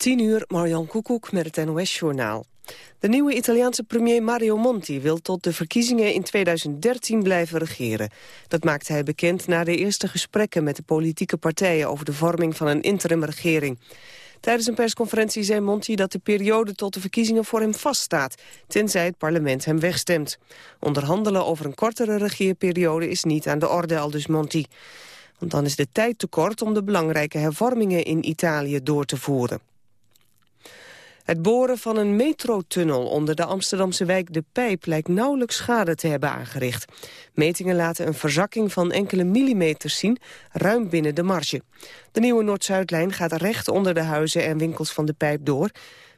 10 uur, Marjan Koekoek met het NOS-journaal. De nieuwe Italiaanse premier Mario Monti wil tot de verkiezingen in 2013 blijven regeren. Dat maakte hij bekend na de eerste gesprekken met de politieke partijen over de vorming van een interimregering. Tijdens een persconferentie zei Monti dat de periode tot de verkiezingen voor hem vaststaat, tenzij het parlement hem wegstemt. Onderhandelen over een kortere regeerperiode is niet aan de orde, aldus Monti. Want dan is de tijd te kort om de belangrijke hervormingen in Italië door te voeren. Het boren van een metrotunnel onder de Amsterdamse wijk De Pijp lijkt nauwelijks schade te hebben aangericht. Metingen laten een verzakking van enkele millimeters zien, ruim binnen de marge. De nieuwe Noord-Zuidlijn gaat recht onder de huizen en winkels van De Pijp door.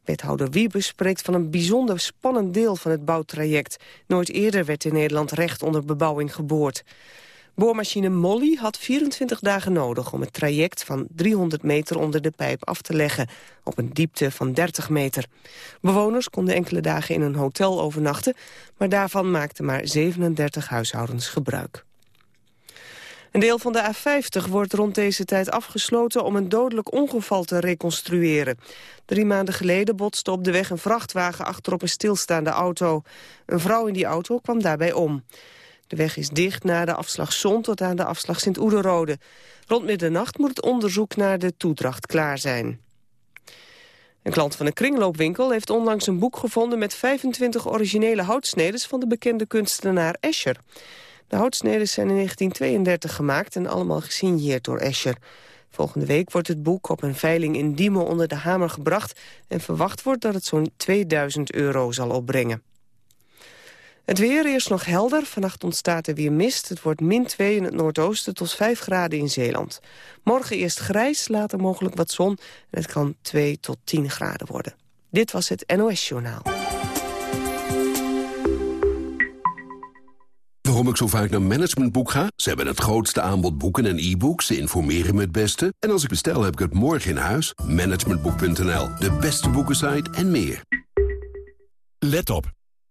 Wethouder Wiebes spreekt van een bijzonder spannend deel van het bouwtraject. Nooit eerder werd in Nederland recht onder bebouwing geboord. Boormachine Molly had 24 dagen nodig om het traject van 300 meter onder de pijp af te leggen, op een diepte van 30 meter. Bewoners konden enkele dagen in een hotel overnachten, maar daarvan maakten maar 37 huishoudens gebruik. Een deel van de A50 wordt rond deze tijd afgesloten om een dodelijk ongeval te reconstrueren. Drie maanden geleden botste op de weg een vrachtwagen achterop een stilstaande auto. Een vrouw in die auto kwam daarbij om. De weg is dicht na de afslag Zon tot aan de afslag Sint-Oederode. Rond middernacht moet het onderzoek naar de toedracht klaar zijn. Een klant van een kringloopwinkel heeft onlangs een boek gevonden... met 25 originele houtsnedes van de bekende kunstenaar Escher. De houtsnedes zijn in 1932 gemaakt en allemaal gesigneerd door Escher. Volgende week wordt het boek op een veiling in Diemen onder de hamer gebracht... en verwacht wordt dat het zo'n 2000 euro zal opbrengen. Het weer eerst nog helder. Vannacht ontstaat er weer mist. Het wordt min 2 in het noordoosten tot 5 graden in Zeeland. Morgen eerst grijs, later mogelijk wat zon. En het kan 2 tot 10 graden worden. Dit was het NOS Journaal. Waarom ik zo vaak naar Managementboek ga? Ze hebben het grootste aanbod boeken en e-books. Ze informeren me het beste. En als ik bestel, heb ik het morgen in huis. Managementboek.nl, de beste boekensite en meer. Let op.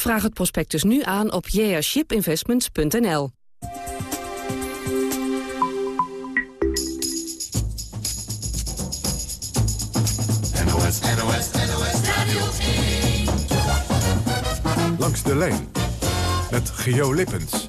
Vraag het prospectus nu aan op jashipinvestments.nl. NOS, NOS, NOS Radio Langs de lijn met Geo Lippens.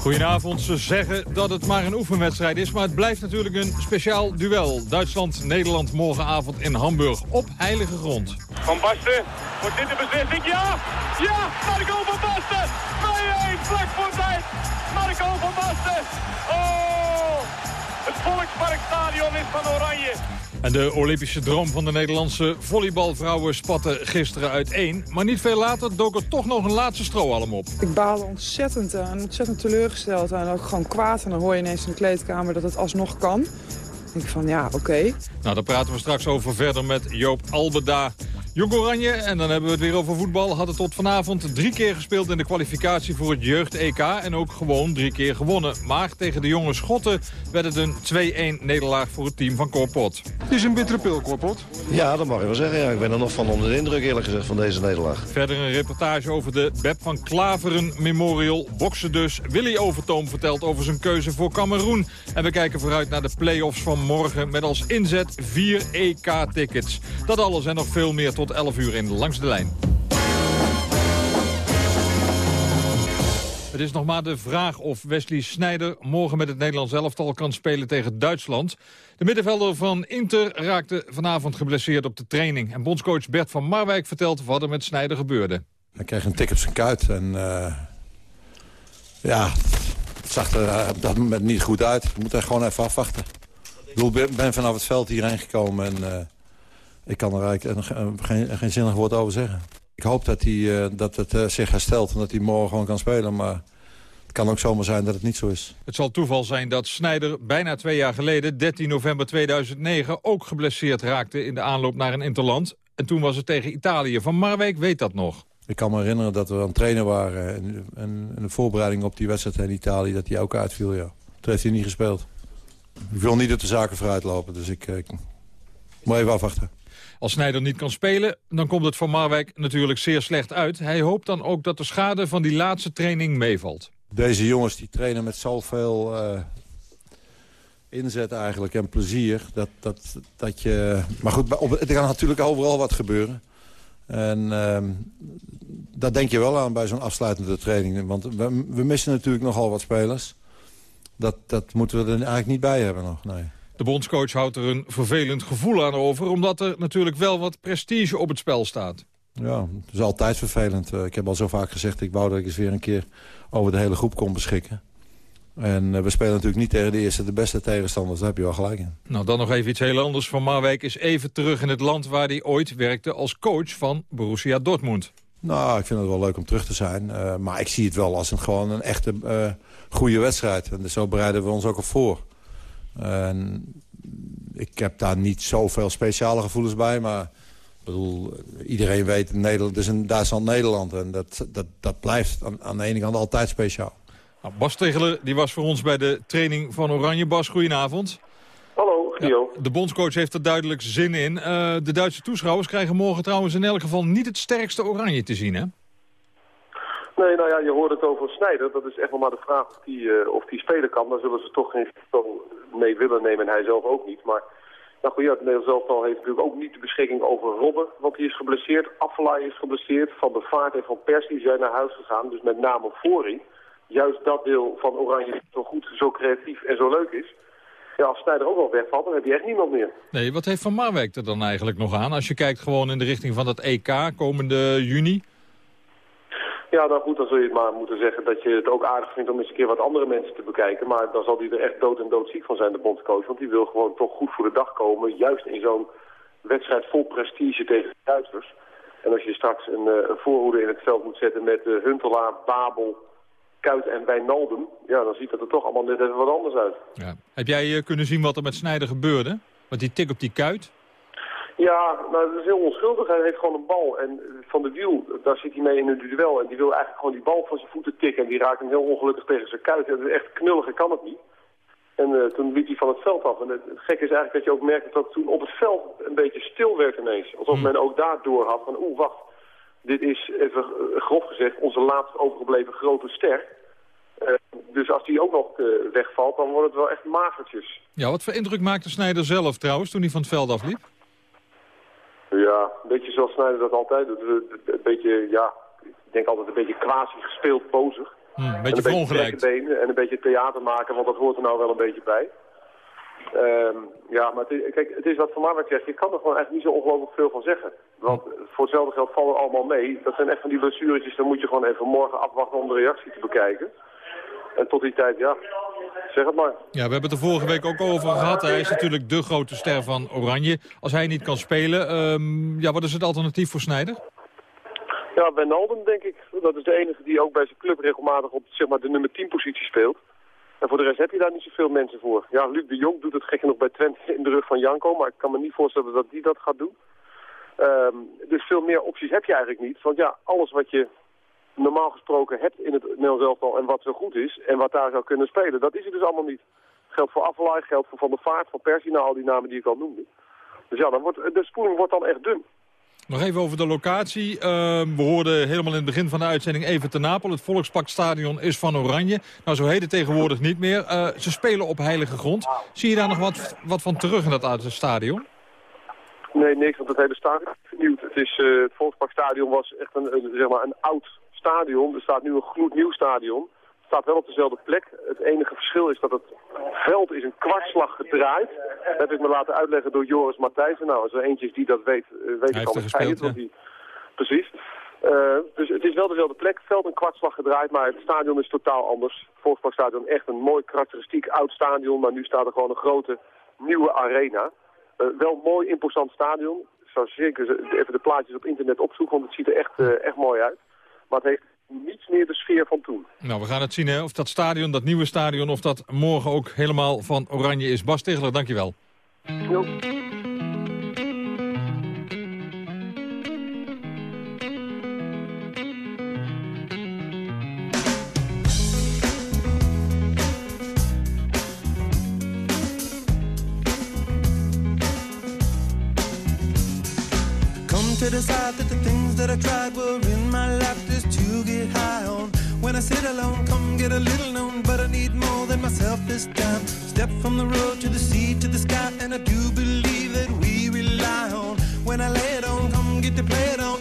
Goedenavond. Ze zeggen dat het maar een oefenwedstrijd is, maar het blijft natuurlijk een speciaal duel. Duitsland-Nederland morgenavond in Hamburg op heilige grond. Van Basten, wordt dit de beslissing? Ja! Ja! Marco van Basten! 2-1, vlak voor tijd! Marco van Basten! Oh! Het Volksparkstadion is van Oranje. En de Olympische droom van de Nederlandse volleybalvrouwen spatte gisteren uiteen. Maar niet veel later dook er toch nog een laatste strohalm op. Ik baalde ontzettend en ontzettend teleurgesteld en ook gewoon kwaad. En dan hoor je ineens in de kleedkamer dat het alsnog kan. Dan denk ik van ja, oké. Nou, daar praten we straks over verder met Joop Albeda. Jong Oranje, en dan hebben we het weer over voetbal... hadden tot vanavond drie keer gespeeld in de kwalificatie voor het jeugd-EK... en ook gewoon drie keer gewonnen. Maar tegen de jonge Schotten werd het een 2-1 nederlaag voor het team van Corpot. Het is een bittere pil, Corpot. Ja, dat mag je wel zeggen. Ja. Ik ben er nog van onder de indruk, eerlijk gezegd, van deze nederlaag. Verder een reportage over de Beb van Klaveren Memorial. Boksen dus. Willy Overtoom vertelt over zijn keuze voor Cameroen. En we kijken vooruit naar de play-offs van morgen... met als inzet vier EK-tickets. Dat alles en nog veel meer tot 11 uur in Langs de Lijn. Het is nog maar de vraag of Wesley Sneijder morgen met het Nederlands elftal kan spelen tegen Duitsland. De middenvelder van Inter raakte vanavond geblesseerd op de training. En bondscoach Bert van Marwijk vertelt wat er met Sneijder gebeurde. Hij kreeg een tik op zijn kuit en uh, ja, het zag er eh, op dat moment niet goed uit. We moeten gewoon even afwachten. Ik ben vanaf het veld hierheen gekomen en... Uh, ik kan er eigenlijk geen, geen zinnig woord over zeggen. Ik hoop dat, hij, uh, dat het uh, zich herstelt en dat hij morgen gewoon kan spelen. Maar het kan ook zomaar zijn dat het niet zo is. Het zal toeval zijn dat Snijder bijna twee jaar geleden, 13 november 2009... ook geblesseerd raakte in de aanloop naar een interland. En toen was het tegen Italië. Van Marwijk weet dat nog. Ik kan me herinneren dat we aan het trainen waren... en, en, de voorbereiding op die wedstrijd in Italië, dat hij ook uitviel, ja. Toen heeft hij niet gespeeld. Ik wil niet dat de zaken vooruit lopen, dus ik, ik moet even afwachten. Als Snijder niet kan spelen, dan komt het voor Marwijk natuurlijk zeer slecht uit. Hij hoopt dan ook dat de schade van die laatste training meevalt. Deze jongens die trainen met zoveel uh, inzet eigenlijk en plezier. Dat, dat, dat je... Maar goed, er kan natuurlijk overal wat gebeuren. En uh, dat denk je wel aan bij zo'n afsluitende training. Want we, we, missen natuurlijk nogal wat spelers. Dat, dat moeten we er eigenlijk niet bij hebben nog, nee. De bondscoach houdt er een vervelend gevoel aan over... omdat er natuurlijk wel wat prestige op het spel staat. Ja, het is altijd vervelend. Eh, ik heb al zo vaak gezegd, ik wou dat ik eens weer een keer over de hele groep kon beschikken. En eh, we spelen natuurlijk niet tegen de eerste de beste tegenstanders. Daar heb je wel gelijk in. Nou, dan nog even iets heel anders. Van Marwijk is even terug in het land waar hij ooit werkte als coach van Borussia Dortmund. Nou, ik vind het wel leuk om terug te zijn. Uh, maar ik zie het wel als een, gewoon een echte uh, goede wedstrijd. En zo bereiden we ons ook op voor. En ik heb daar niet zoveel speciale gevoelens bij, maar bedoel, iedereen weet, Nederland, het is een Duitsland-Nederland. En dat, dat, dat blijft aan, aan de ene kant altijd speciaal. Nou, Bas Tegeler die was voor ons bij de training van Oranje. Bas, goedenavond. Hallo, Gio. de bondscoach heeft er duidelijk zin in. Uh, de Duitse toeschouwers krijgen morgen trouwens in elk geval niet het sterkste Oranje te zien, hè? Nee, nou ja, je hoort het over Snijder. Dat is echt wel maar de vraag of die, uh, of die spelen kan. Daar zullen ze toch geen mee willen nemen en hij zelf ook niet. Maar nou goed, ja, het Nederlands elftal heeft natuurlijk ook niet de beschikking over Robben, want die is geblesseerd. Affelaai is geblesseerd. Van de Vaart en Van Persie zijn naar huis gegaan. Dus met name Fori. Juist dat deel van Oranje zo goed, zo creatief en zo leuk is. Ja, als Snijder ook wel wegvalt, dan heb je echt niemand meer. Nee, wat heeft Van Marwijk er dan eigenlijk nog aan? Als je kijkt gewoon in de richting van dat EK komende juni. Ja, nou goed, dan zul je het maar moeten zeggen dat je het ook aardig vindt om eens een keer wat andere mensen te bekijken. Maar dan zal hij er echt dood en doodziek van zijn, de bondscoach. Want die wil gewoon toch goed voor de dag komen, juist in zo'n wedstrijd vol prestige tegen de Duitsers. En als je straks een, uh, een voorhoede in het veld moet zetten met uh, Huntelaar, Babel, Kuit en Wijnaldum, ja, dan ziet dat er toch allemaal net even wat anders uit. Ja. Heb jij uh, kunnen zien wat er met Snijder gebeurde? Want die tik op die Kuit? Ja, nou, dat is heel onschuldig. Hij heeft gewoon een bal. En van de wiel, daar zit hij mee in een duel. En die wil eigenlijk gewoon die bal van zijn voeten tikken. En die raakt hem heel ongelukkig tegen zijn kuit. En echt knulliger kan het niet. En uh, toen liep hij van het veld af. En het, het gekke is eigenlijk dat je ook merkt dat toen op het veld een beetje stil werd ineens. Alsof hmm. men ook daar door had van, oeh, wacht. Dit is, even uh, grof gezegd, onze laatst overgebleven grote ster. Uh, dus als die ook nog wegvalt, dan wordt het wel echt magertjes. Ja, wat voor indruk maakte Snijder zelf trouwens toen hij van het veld afliep? Ja, een beetje zoals Snijder dat altijd doet. Een beetje, ja, ik denk altijd een beetje quasi gespeeld bozig. Hmm, een beetje verongelijkt. En een beetje theater maken, want dat hoort er nou wel een beetje bij. Um, ja, maar het is, kijk, het is wat Van Marwijk zegt. Je kan er gewoon eigenlijk niet zo ongelooflijk veel van zeggen. Want voor hetzelfde geld vallen allemaal mee. Dat zijn echt van die blessuretjes. Dan moet je gewoon even morgen afwachten om de reactie te bekijken. En tot die tijd, ja, zeg het maar. Ja, we hebben het er vorige week ook over gehad. Hij is natuurlijk de grote ster van Oranje. Als hij niet kan spelen, um, ja, wat is het alternatief voor Snijder? Ja, Wijnaldum denk ik. Dat is de enige die ook bij zijn club regelmatig op zeg maar, de nummer 10 positie speelt. En voor de rest heb je daar niet zoveel mensen voor. Ja, Luc de Jong doet het gek nog bij Twente in de rug van Janko. Maar ik kan me niet voorstellen dat die dat gaat doen. Um, dus veel meer opties heb je eigenlijk niet. Want ja, alles wat je normaal gesproken hebt in het Nederlands elftal en wat zo goed is en wat daar zou kunnen spelen. Dat is het dus allemaal niet. Geldt voor Affelay, geldt voor Van der Vaart, voor Persie, nou al die namen die ik al noemde. Dus ja, dan wordt, de spoeling wordt dan echt dun. Nog even over de locatie. Uh, we hoorden helemaal in het begin van de uitzending even te Napel. Het Volksparkstadion is van Oranje. Nou, zo heet het tegenwoordig niet meer. Uh, ze spelen op heilige grond. Zie je daar nog wat, wat van terug in dat stadion? Nee, niks, want het hele stadion is vernieuwd. Het, is, uh, het Volksparkstadion was echt een, een, zeg maar een oud stadion. Er staat nu een gloednieuw stadion. Het staat wel op dezelfde plek. Het enige verschil is dat het veld is een kwartslag gedraaid. Dat heb ik me laten uitleggen door Joris Matthijssen. Nou, als er eentje is die dat weet, uh, weet ik al gespeeld, ja. die... Precies. Uh, dus het is wel dezelfde plek, veld een kwartslag gedraaid, maar het stadion is totaal anders. Volksparkstadion echt een mooi karakteristiek oud stadion, maar nu staat er gewoon een grote nieuwe arena. Uh, wel een mooi imposant stadion. Ik zou zeker even de plaatjes op internet opzoeken, want het ziet er echt, uh, echt mooi uit. Maar het heeft niets meer de sfeer van toen. Nou, we gaan het zien hè, of dat stadion, dat nieuwe stadion, of dat morgen ook helemaal van oranje is. Bas Tegeler, dankjewel. Jo. Sit alone, come get a little known, but I need more than myself this time. Step from the road to the sea to the sky, and I do believe that we rely on. When I lay it on, come get to play it on,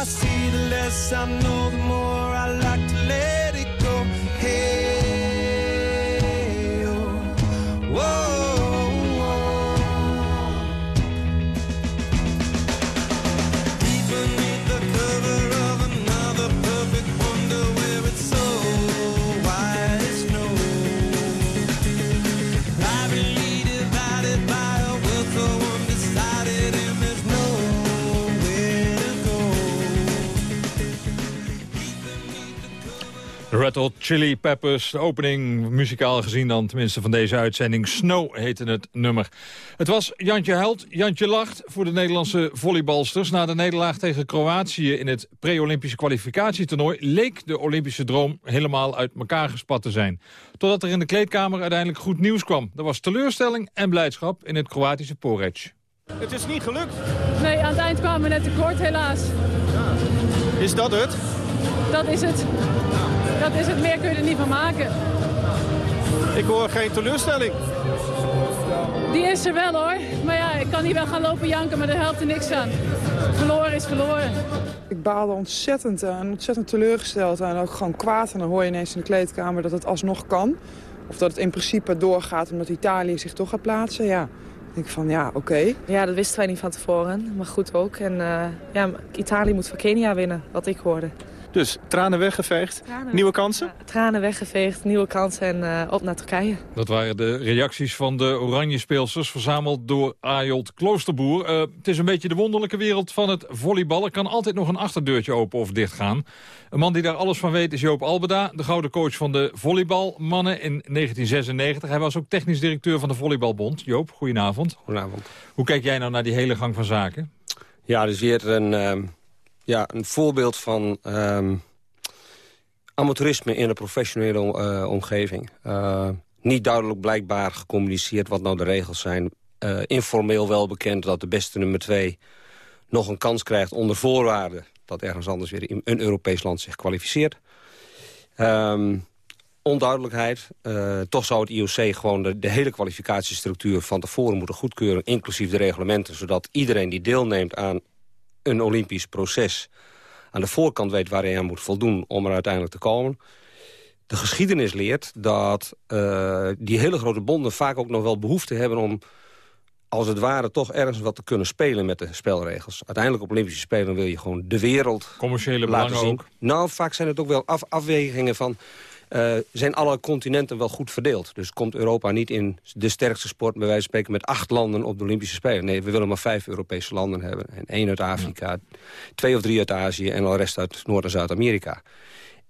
I see, the less I know, the more I like to let Red Hot Chili Peppers, de opening muzikaal gezien dan tenminste van deze uitzending. Snow heette het nummer. Het was Jantje Huilt, Jantje Lacht voor de Nederlandse volleybalsters. Na de nederlaag tegen Kroatië in het pre-Olympische kwalificatietoernooi... leek de Olympische droom helemaal uit elkaar gespat te zijn. Totdat er in de kleedkamer uiteindelijk goed nieuws kwam. Er was teleurstelling en blijdschap in het Kroatische Porec. Het is niet gelukt. Nee, aan het eind kwamen we net tekort, helaas. Is dat het? Dat is het. Dat is het, meer kun je er niet van maken. Ik hoor geen teleurstelling. Die is er wel hoor. Maar ja, ik kan hier wel gaan lopen janken, maar daar helpt er niks aan. Verloren is verloren. Ik baalde ontzettend eh, en ontzettend teleurgesteld en ook gewoon kwaad. En dan hoor je ineens in de kleedkamer dat het alsnog kan. Of dat het in principe doorgaat omdat Italië zich toch gaat plaatsen. Ja, ik van ja, oké. Ja, dat wisten wij niet van tevoren. Maar goed ook. En eh, ja, Italië moet van Kenia winnen, wat ik hoorde. Dus tranen weggeveegd, nieuwe kansen? Tranen weggeveegd, nieuwe kansen en eh, op naar Turkije. Dat waren de reacties van de oranje speelsters, verzameld door Ajold Kloosterboer. Eh, het is een beetje de wonderlijke wereld van het volleybal. Er kan altijd nog een achterdeurtje open of dicht gaan. Een man die daar alles van weet is Joop Albeda, de gouden coach van de volleybalmannen in 1996. Hij was ook technisch directeur van de Volleybalbond. Joop, goedenavond. Goedenavond. Hoe kijk jij nou naar die hele gang van zaken? Ja, dus weer een, ehm, ja, een voorbeeld van ehm, amateurisme in een professionele eh, omgeving. Uh, niet duidelijk blijkbaar gecommuniceerd wat nou de regels zijn. Uh, informeel wel bekend dat de beste nummer twee nog een kans krijgt onder voorwaarden... dat ergens anders weer in een Europees land zich kwalificeert. Um, onduidelijkheid. Toch zou het IOC gewoon de, de, hele kwalificatiestructuur van tevoren moeten goedkeuren... inclusief de reglementen, zodat iedereen die deelneemt aan een olympisch proces... aan de voorkant weet waar hij aan moet voldoen om er uiteindelijk te komen. De geschiedenis leert dat uh, die hele grote bonden vaak ook nog wel behoefte hebben... om als het ware toch ergens wat te kunnen spelen met de spelregels. Uiteindelijk op Olympische Spelen wil je gewoon de wereld Commerciële laten zien. ook. Nou, vaak zijn het ook wel af, afwegingen van... Uh, zijn alle continenten wel goed verdeeld. Dus komt Europa niet in de sterkste sport... bij wijze van spreken met acht landen op de Olympische Spelen. Nee, we willen maar vijf Europese landen hebben. En één uit Afrika, ja. twee of drie uit Azië... en de rest uit Noord- en Zuid-Amerika.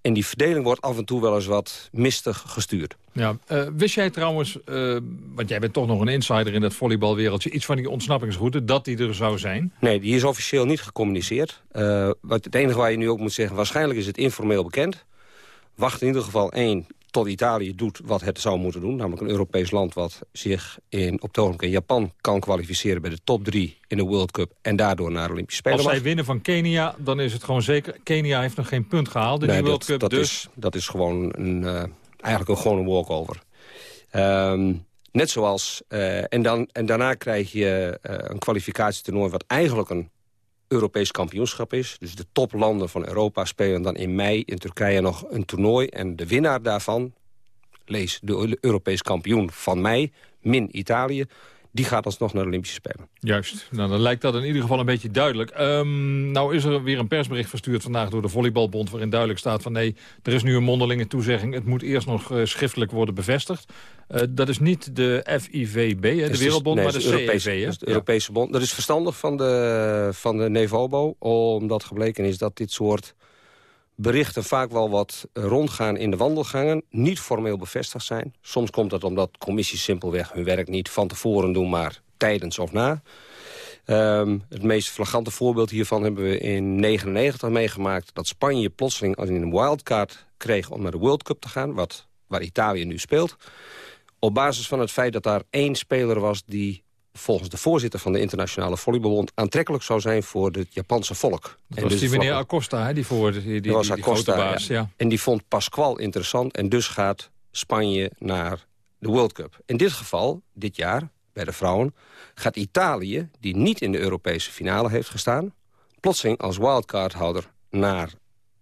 En die verdeling wordt af en toe wel eens wat mistig gestuurd. Ja, uh, wist jij trouwens, uh, want jij bent toch nog een insider in dat volleybalwereldje... iets van die ontsnappingsroute, dat die er zou zijn? Nee, die is officieel niet gecommuniceerd. Uh, wat het enige waar je nu ook moet zeggen... waarschijnlijk is het informeel bekend wacht in ieder geval één tot Italië doet wat het zou moeten doen. Namelijk een Europees land wat zich in, op het ogenblik in Japan kan kwalificeren... bij de top drie in de World Cup en daardoor naar de Olympische Spelen Als zij winnen van Kenia, dan is het gewoon zeker... Kenia heeft nog geen punt gehaald in nee, die World dat, Cup. Dat, dus... is, dat is gewoon een, uh, eigenlijk een, gewoon een walkover. Um, net zoals... Uh, en, dan, en daarna krijg je uh, een kwalificatietoernooi... wat eigenlijk een Europees kampioenschap is. Dus de toplanden van Europa spelen dan in mei in Turkije nog een toernooi. En de winnaar daarvan, lees de Europees kampioen van mei, min Italië... die gaat alsnog naar de Olympische Spelen. Juist, nou, dan lijkt dat in ieder geval een beetje duidelijk. Um, nou is er weer een persbericht verstuurd vandaag door de Volleybalbond... waarin duidelijk staat van nee, er is nu een mondelinge toezegging... het moet eerst nog uh, schriftelijk worden bevestigd. Uh, dat is niet de FIVB, hè, de is, Wereldbond, nee, maar de Europese, CEV. de Europese Bond. Dat is verstandig van de, van de Nevobo, omdat gebleken is dat dit soort berichten vaak wel wat rondgaan in de wandelgangen. Niet formeel bevestigd zijn. Soms komt dat omdat commissies simpelweg hun werk niet van tevoren doen... maar tijdens of na. Um, het meest flagrante voorbeeld hiervan hebben we in 1999 meegemaakt... dat Spanje plotseling als een wildcard kreeg om naar de World Cup te gaan... Wat, waar Italië nu speelt. Op basis van het feit dat daar één speler was... die volgens de voorzitter van de Internationale Volleybalbond... aantrekkelijk zou zijn voor het Japanse volk. Dat was dus die meneer Acosta, hè? die voor die, die, die, was die Acosta, baas. Ja. Ja. En die vond Pascual interessant en dus gaat Spanje naar de World Cup. In dit geval, dit jaar, bij de vrouwen, gaat Italië... die niet in de Europese finale heeft gestaan... plotseling als wildcardhouder naar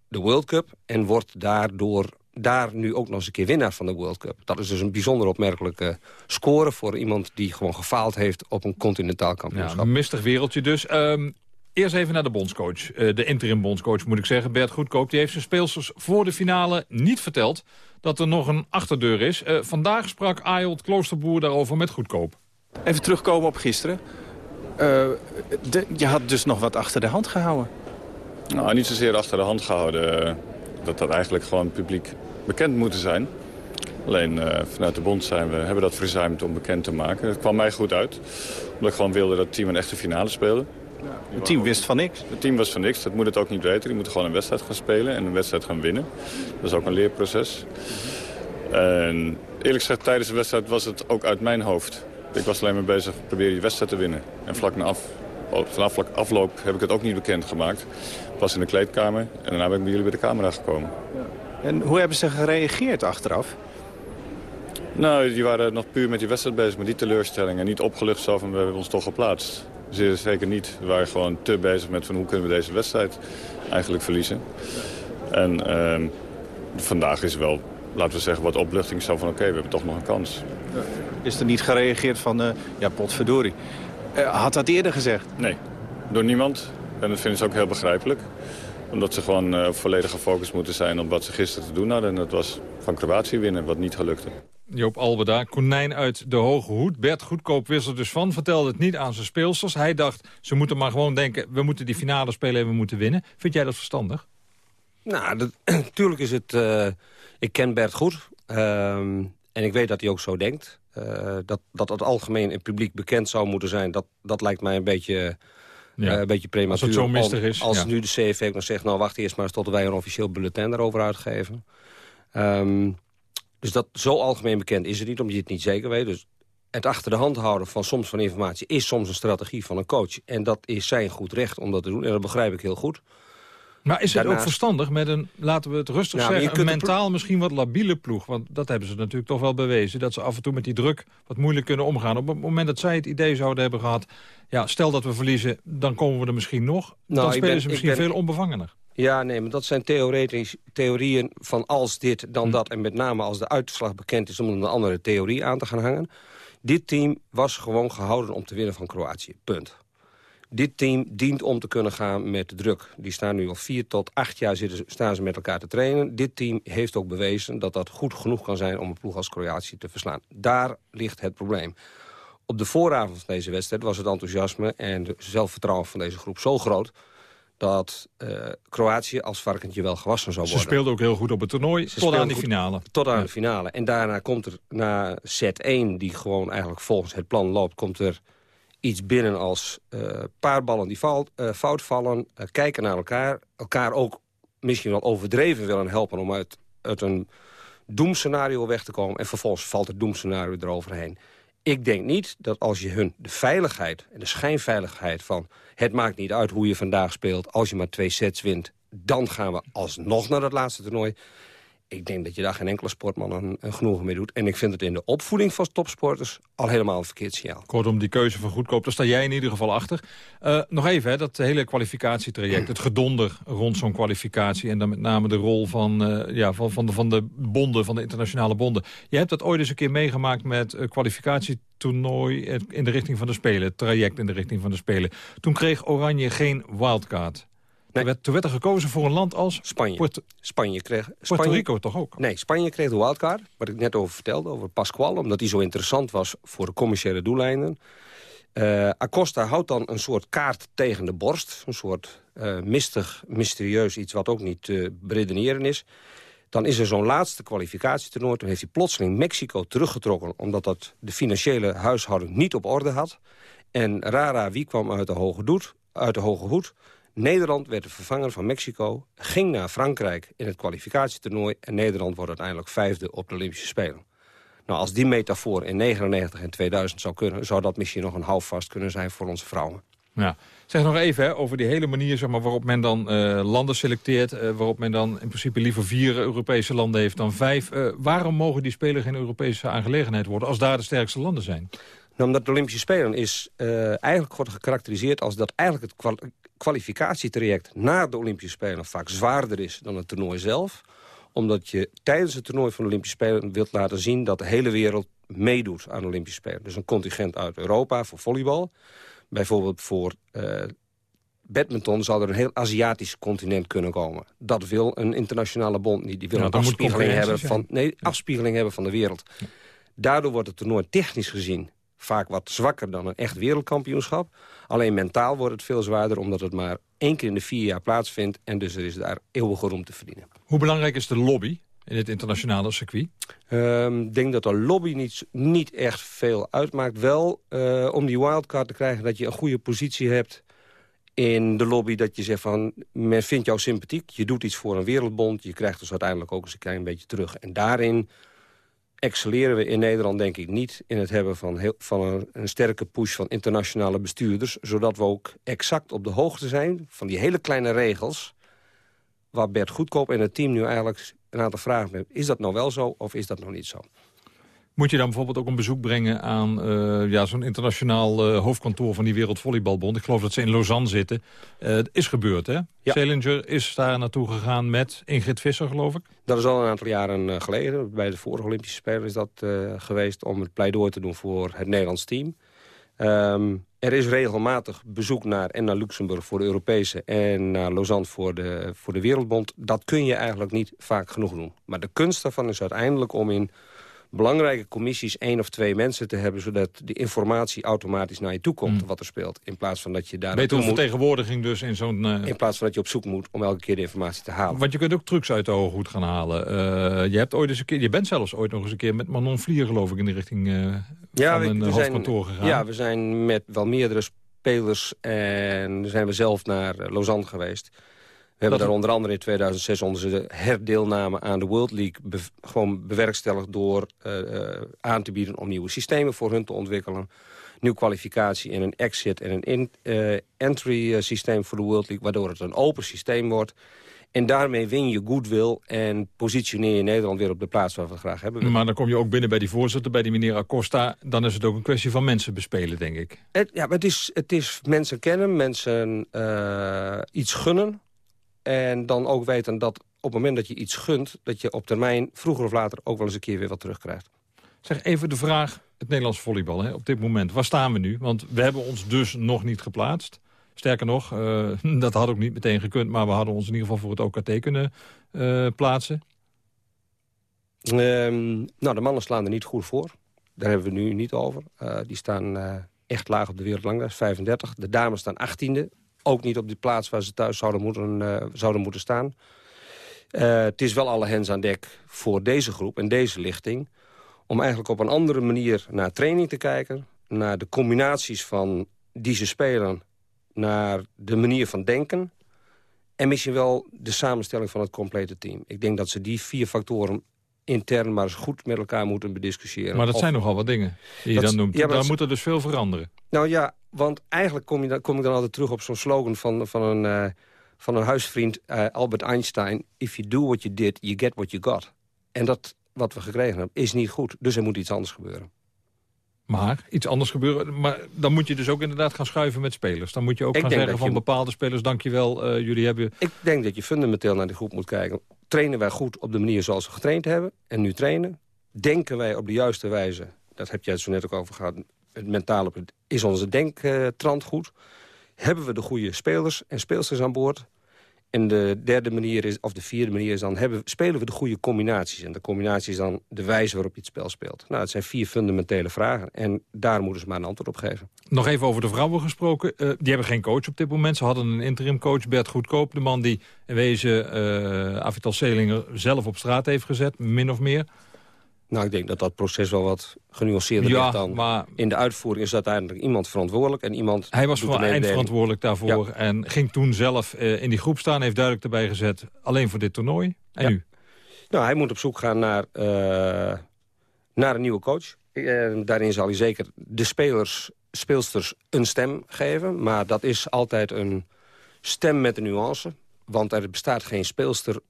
de World Cup... en wordt daardoor daar nu ook nog eens een keer winnaar van de World Cup. Dat is dus een bijzonder opmerkelijke score... voor iemand die gewoon gefaald heeft op een continentaal kampioenschap. Ja, een mistig wereldje dus. Um, eerst even naar de bondscoach. Uh, de interim bondscoach moet ik zeggen. Bert Goedkoop die heeft zijn speelsters voor de finale niet verteld... dat er nog een achterdeur is. Uh, vandaag sprak Ayolt Kloosterboer daarover met Goedkoop. Even terugkomen op gisteren. Uh, de, je had dus nog wat achter de hand gehouden. Nou, niet zozeer achter de hand gehouden. Dat dat eigenlijk gewoon publiek bekend moeten zijn. Alleen uh, vanuit de bond zijn we, hebben dat verzuimd om bekend te maken. Het kwam mij goed uit. Omdat ik gewoon wilde dat het team een echte finale speelde. Ja, het team wist van niks? Het team was van niks. Dat moet het ook niet weten. Die moeten gewoon een wedstrijd gaan spelen en een wedstrijd gaan winnen. Dat is ook een leerproces. En eerlijk gezegd, tijdens de wedstrijd was het ook uit mijn hoofd. Ik was alleen maar bezig proberen die wedstrijd te winnen. En vlak na af, vanaf vlak afloop heb ik het ook niet bekendgemaakt. Ik was in de kleedkamer en daarna ben ik bij jullie bij de camera gekomen. Ja. En hoe hebben ze gereageerd achteraf? Nou, die waren nog puur met die wedstrijd bezig, met die teleurstelling. En niet opgelucht zo van, we hebben ons toch geplaatst. Zeer zeker niet. We waren gewoon te bezig met van, hoe kunnen we deze wedstrijd eigenlijk verliezen. En uh, vandaag is wel, laten we zeggen, wat opluchting zo van... oké, okay, we hebben toch nog een kans. Is er niet gereageerd van, uh, ja, potverdorie. Uh, had dat eerder gezegd? Nee, door niemand. En dat vinden ze ook heel begrijpelijk. Omdat ze gewoon uh, volledig gefocust moeten zijn op wat ze gisteren te doen hadden. En dat was van Kroatië winnen, wat niet gelukte. Joop Albeda, konijn uit de hoge hoed. Bert Goedkoop wist er dus van, vertelde het niet aan zijn speelsters. Hij dacht, ze moeten maar gewoon denken... we moeten die finale spelen en we moeten winnen. Vind jij dat verstandig? Nou, natuurlijk is het... Uh, ik ken Bert goed. Ehm, en ik weet dat hij ook zo denkt. Uh, dat, dat het algemeen in het publiek bekend zou moeten zijn... dat, dat lijkt mij een beetje... Ja. Uh, een beetje prematuur. Als het zo mistig is. Als nu de CFV nog zegt... nou, wacht eerst maar eens tot wij een officieel bulletin erover uitgeven. Um, dus dat zo algemeen bekend is het niet, omdat je het niet zeker weet. Dus het achter de hand houden van soms van informatie... is soms een strategie van een coach. En dat is zijn goed recht om dat te doen. En dat begrijp ik heel goed. Maar is het ook verstandig met een, laten we het rustig zeggen... een mentaal misschien wat labiele ploeg? Want dat hebben ze natuurlijk toch wel bewezen. Dat ze af en toe met die druk wat moeilijk kunnen omgaan. Op het moment dat zij het idee zouden hebben gehad... ja, stel dat we verliezen, dan komen we er misschien nog. Nou, dan spelen ben- ze misschien ben- veel onbevangener. Ja, nee, maar dat zijn theoretisch, theorieën van als dit, dan dat. En met name als de uitslag bekend is om een andere theorie aan te gaan hangen. Dit team was gewoon gehouden om te winnen van Kroatië. Punt. Dit team dient om te kunnen gaan met de druk. Die staan nu al vier tot acht jaar zitten, staan ze met elkaar te trainen. Dit team heeft ook bewezen dat dat goed genoeg kan zijn... om een ploeg als Kroatië te verslaan. Daar ligt het probleem. Op de vooravond van deze wedstrijd was het enthousiasme... en het zelfvertrouwen van deze groep zo groot... dat eh, Kroatië als varkentje wel gewassen zou Ze worden. speelden ook heel goed op het toernooi, tot aan die goed. finale. Tot aan de finale. En daarna komt er, na set 1, die gewoon eigenlijk volgens het plan loopt... komt er iets binnen als eh paar ballen die fout, eh, fout vallen... eh, kijken naar elkaar, elkaar ook misschien wel overdreven willen helpen... om uit, uit een doemscenario weg te komen... en vervolgens valt het doemscenario eroverheen. Ik denk niet dat als je hun de veiligheid en de schijnveiligheid van... het maakt niet uit hoe je vandaag speelt, als je maar twee sets wint... dan gaan we alsnog naar het laatste toernooi. Ik denk dat je daar geen enkele sportman een, genoegen mee doet. En ik vind het in de opvoeding van topsporters al helemaal een verkeerd signaal. Kortom, die keuze van goedkoop, daar sta jij in ieder geval achter. Eh, nog even, hè, dat hele kwalificatietraject, het gedonder rond zo'n kwalificatie... en dan met name de rol van, eh, ja, van, van, de, van de bonden, van de internationale bonden. Je hebt dat ooit eens een keer meegemaakt met uh, kwalificatietoernooi... eh, in de richting van de Spelen, traject in de richting van de Spelen. Toen kreeg Oranje geen wildcard. Toen, werd, toen werd er gekozen voor een land als... Spanje. Puerto, Spanje kreeg... Puerto Spanje, Rico toch ook? Nee, Spanje kreeg de wildcard, wat ik net over vertelde, over Pascual... omdat die zo interessant was voor de commerciële doeleinden. Eh, Acosta houdt dan een soort kaart tegen de borst. Een soort eh, mistig, mysterieus iets wat ook niet te beredeneren is. Dan is er zo'n laatste kwalificatietoernooi. Toen heeft hij plotseling Mexico teruggetrokken... omdat dat de financiële huishouding niet op orde had. En Rara, wie kwam uit de hoge, doet, uit de hoge hoed? Nederland werd de vervanger van Mexico, ging naar Frankrijk in het kwalificatietoernooi... en Nederland wordt uiteindelijk vijfde op de Olympische Spelen. Nou, als die metafoor in 99 en 2000 zou kunnen... zou dat misschien nog een houvast kunnen zijn voor onze vrouwen. Ja. Zeg nog even hè, over die hele manier zeg maar, waarop men dan uh, landen selecteert... Uh, waarop men dan in principe liever vier Europese landen heeft dan vijf. Uh, waarom mogen die Spelen geen Europese aangelegenheid worden... als daar de sterkste landen zijn? Nou, omdat de Olympische Spelen is eigenlijk wordt gekarakteriseerd... als dat eigenlijk het kwal kwalificatietraject naar de Olympische Spelen... vaak zwaarder is dan het toernooi zelf omdat je tijdens het toernooi van de Olympische Spelen wilt laten zien... dat de hele wereld meedoet aan de Olympische Spelen. Dus een contingent uit Europa voor volleybal. Bijvoorbeeld voor uh, badminton zou er een heel Aziatisch continent kunnen komen. Dat wil een internationale bond niet. Die wil Ja, een afspiegeling hebben, van, nee, afspiegeling hebben van de wereld. Daardoor wordt het toernooi technisch gezien vaak wat zwakker dan een echt wereldkampioenschap. Alleen mentaal wordt het veel zwaarder... omdat het maar één keer in de vier jaar plaatsvindt... en dus er is daar eeuwige roem te verdienen. Hoe belangrijk is de lobby in het internationale circuit? Ehm, Ik denk dat de lobby niet, niet echt veel uitmaakt. Wel uh, om die wildcard te krijgen dat je een goede positie hebt in de lobby. Dat je zegt van, men vindt jou sympathiek. Je doet iets voor een wereldbond. Je krijgt dus uiteindelijk ook eens een klein beetje terug. En daarin excelleren we in Nederland denk ik niet... in het hebben van, van een, een, sterke push van internationale bestuurders... zodat we ook exact op de hoogte zijn van die hele kleine regels... waar Bert Goedkoop en het team nu eigenlijk een aantal vragen hebben. Is dat nou wel zo of is dat nou niet zo? Moet je dan bijvoorbeeld ook een bezoek brengen aan uh, ja, zo'n internationaal uh, hoofdkantoor van die Wereldvolleybalbond? Ik geloof dat ze in Lausanne zitten. Uh, het is gebeurd, hè? Ja. Selinger is daar naartoe gegaan met Ingrid Visser, geloof ik? Dat is al een aantal jaren geleden. Bij de vorige Olympische Spelen is dat geweest om het pleidooi te doen voor het Nederlands team. Um, er is regelmatig bezoek naar en naar Luxemburg voor de Europese... en naar Lausanne voor de, voor de Wereldbond. Dat kun je eigenlijk niet vaak genoeg doen. Maar de kunst daarvan is uiteindelijk om in belangrijke commissies één of twee mensen te hebben... zodat de informatie automatisch naar je toe komt, wat er speelt. In plaats van dat je daar moet. vertegenwoordiging dus in zo'n... eh, In plaats van dat je op zoek moet om elke keer de informatie te halen. Want je kunt ook trucs uit de hooghoed gaan halen. Eh, je, hebt ooit eens een keer, je bent zelfs ooit nog eens een keer met Manon Vlier, geloof ik, in de richting eh, van we- een we eh, zijn- hoofdkantoor gegaan. Ja, we zijn met wel meerdere spelers en zijn we zelf naar Lausanne geweest. We hebben daar onder andere in 2006 onze herdeelname aan de World League... gewoon bewerkstelligd door eh, eh, aan te bieden om nieuwe systemen voor hun te ontwikkelen. Nieuw kwalificatie en een exit en een in- eh, entry systeem voor de World League... waardoor het een open systeem wordt. En daarmee win je goodwill en positioneer je Nederland weer op de plaats waar we het graag hebben. Maar dan kom je ook binnen bij die voorzitter, bij die meneer Acosta. Dan is het ook een kwestie van mensen bespelen, denk ik. Het, ja, maar het is, het is mensen kennen, mensen iets gunnen. En dan ook weten dat op het moment dat je iets gunt... dat je op termijn vroeger of later ook wel eens een keer weer wat terugkrijgt. Zeg even de vraag, het Nederlands volleybal hè, op dit moment. Waar staan we nu? Want we hebben ons dus nog niet geplaatst. Sterker nog, eh, dat had ook niet meteen gekund... maar we hadden ons in ieder geval voor het OKT kunnen eh, plaatsen. Ehm, nou, de mannen slaan er niet goed voor. Daar hebben we nu niet over. Eh, die staan echt laag op de wereldranglijst, 35. De dames staan 18e. Ook niet op die plaats waar ze thuis zouden moeten, eh, zouden moeten staan. Eh, het is wel alle hens aan dek voor deze groep en deze lichting... om eigenlijk op een andere manier naar training te kijken... naar de combinaties van die ze spelen... naar de manier van denken... en misschien wel de samenstelling van het complete team. Ik denk dat ze die vier factoren intern maar eens goed met elkaar moeten bediscussiëren. Maar dat Of- zijn nogal wat dingen die je dan noemt. ja, Daar dat- moet er dus veel veranderen. Nou ja, want eigenlijk kom, je dan, kom ik dan altijd terug op zo'n slogan van, van, een, eh, van een huisvriend eh, Albert Einstein. If you do what you did, you get what you got. En dat wat we gekregen hebben is niet goed. Dus er moet iets anders gebeuren. Maar iets anders gebeuren. Maar dan moet je dus ook inderdaad gaan schuiven met spelers. Dan moet je ook Ik gaan zeggen van je- bepaalde spelers... dankjewel, eh jullie hebben... Ik denk dat je fundamenteel naar de groep moet kijken. Trainen wij goed op de manier zoals we getraind hebben en nu trainen? Denken wij op de juiste wijze? Dat heb jij het zo net ook over gehad. Het mentale. Is onze denktrand goed? Hebben we de goede spelers en speelsters aan boord? En de derde manier is, of de vierde manier is dan... Hebben, spelen we de goede combinaties? En de combinatie is dan de wijze waarop je het spel speelt. Nou, het zijn vier fundamentele vragen. En daar moeten ze maar een antwoord op geven. Nog even over de vrouwen gesproken. Eh, die hebben geen coach op dit moment. Ze hadden een interim coach, Bert Goedkoop. De man die in wezen eh Avital Selinger zelf op straat heeft gezet, min of meer. Nou, ik denk dat dat proces wel wat genuanceerder Ja, ligt dan. maar- In de uitvoering is uiteindelijk iemand verantwoordelijk... en iemand Hij was mededeling. eindverantwoordelijk daarvoor. En ging toen zelf eh, in die groep staan. Heeft duidelijk erbij gezet, alleen voor dit toernooi. En Ja. nu? Nou, hij moet op zoek gaan naar, eh, naar een nieuwe coach. En daarin zal hij zeker de spelers, speelsters een stem geven. Maar dat is altijd een stem met een nuance. Want er bestaat geen speelster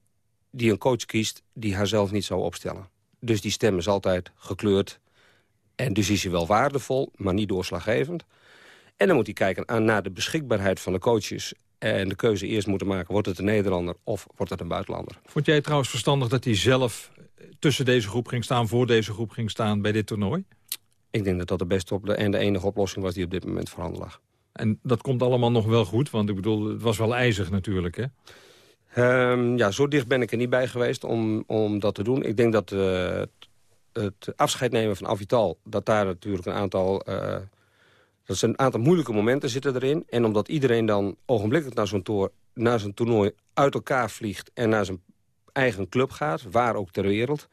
die een coach kiest... die haarzelf niet zou opstellen. Dus die stem is altijd gekleurd. En dus is hij wel waardevol, maar niet doorslaggevend. En dan moet hij kijken aan, naar de beschikbaarheid van de coaches... en de keuze eerst moeten maken, wordt het een Nederlander of wordt het een buitenlander? Vond jij trouwens verstandig dat hij zelf tussen deze groep ging staan... voor deze groep ging staan bij dit toernooi? Ik denk dat dat de beste op en de enige oplossing was die op dit moment voorhanden lag. En dat komt allemaal nog wel goed, want ik bedoel, het was wel ijzig natuurlijk, hè? Ehm, ja, zo dicht ben ik er niet bij geweest om, om dat te doen. Ik denk dat eh, het, afscheid nemen van Avital... dat daar natuurlijk een aantal... eh, dat zijn een aantal moeilijke momenten zitten erin. En omdat iedereen dan ogenblikkelijk naar zo'n toer- naar zo'n toernooi uit elkaar vliegt... en naar zijn eigen club gaat, waar ook ter wereld...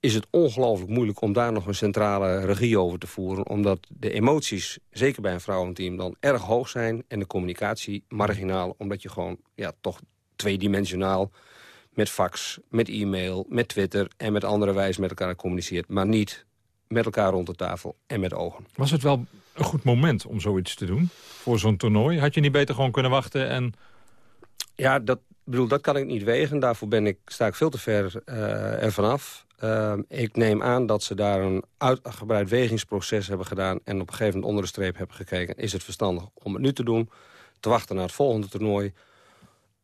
is het ongelooflijk moeilijk om daar nog een centrale regie over te voeren. Omdat de emoties, zeker bij een vrouwenteam, dan erg hoog zijn... en de communicatie marginaal, omdat je gewoon ja, toch tweedimensionaal... met fax, met e-mail, met Twitter en met andere wijze met elkaar communiceert. Maar niet met elkaar rond de tafel en met ogen. Was het wel een goed moment om zoiets te doen voor zo'n toernooi? Had je niet beter gewoon kunnen wachten en... Ja, dat, bedoel, dat kan ik niet wegen. Daarvoor ben ik, sta ik veel te ver uh, ervan af. Uh, ik neem aan dat ze daar een uitgebreid wegingsproces hebben gedaan... en op een gegeven moment onder de streep hebben gekeken... is het verstandig om het nu te doen, te wachten naar het volgende toernooi.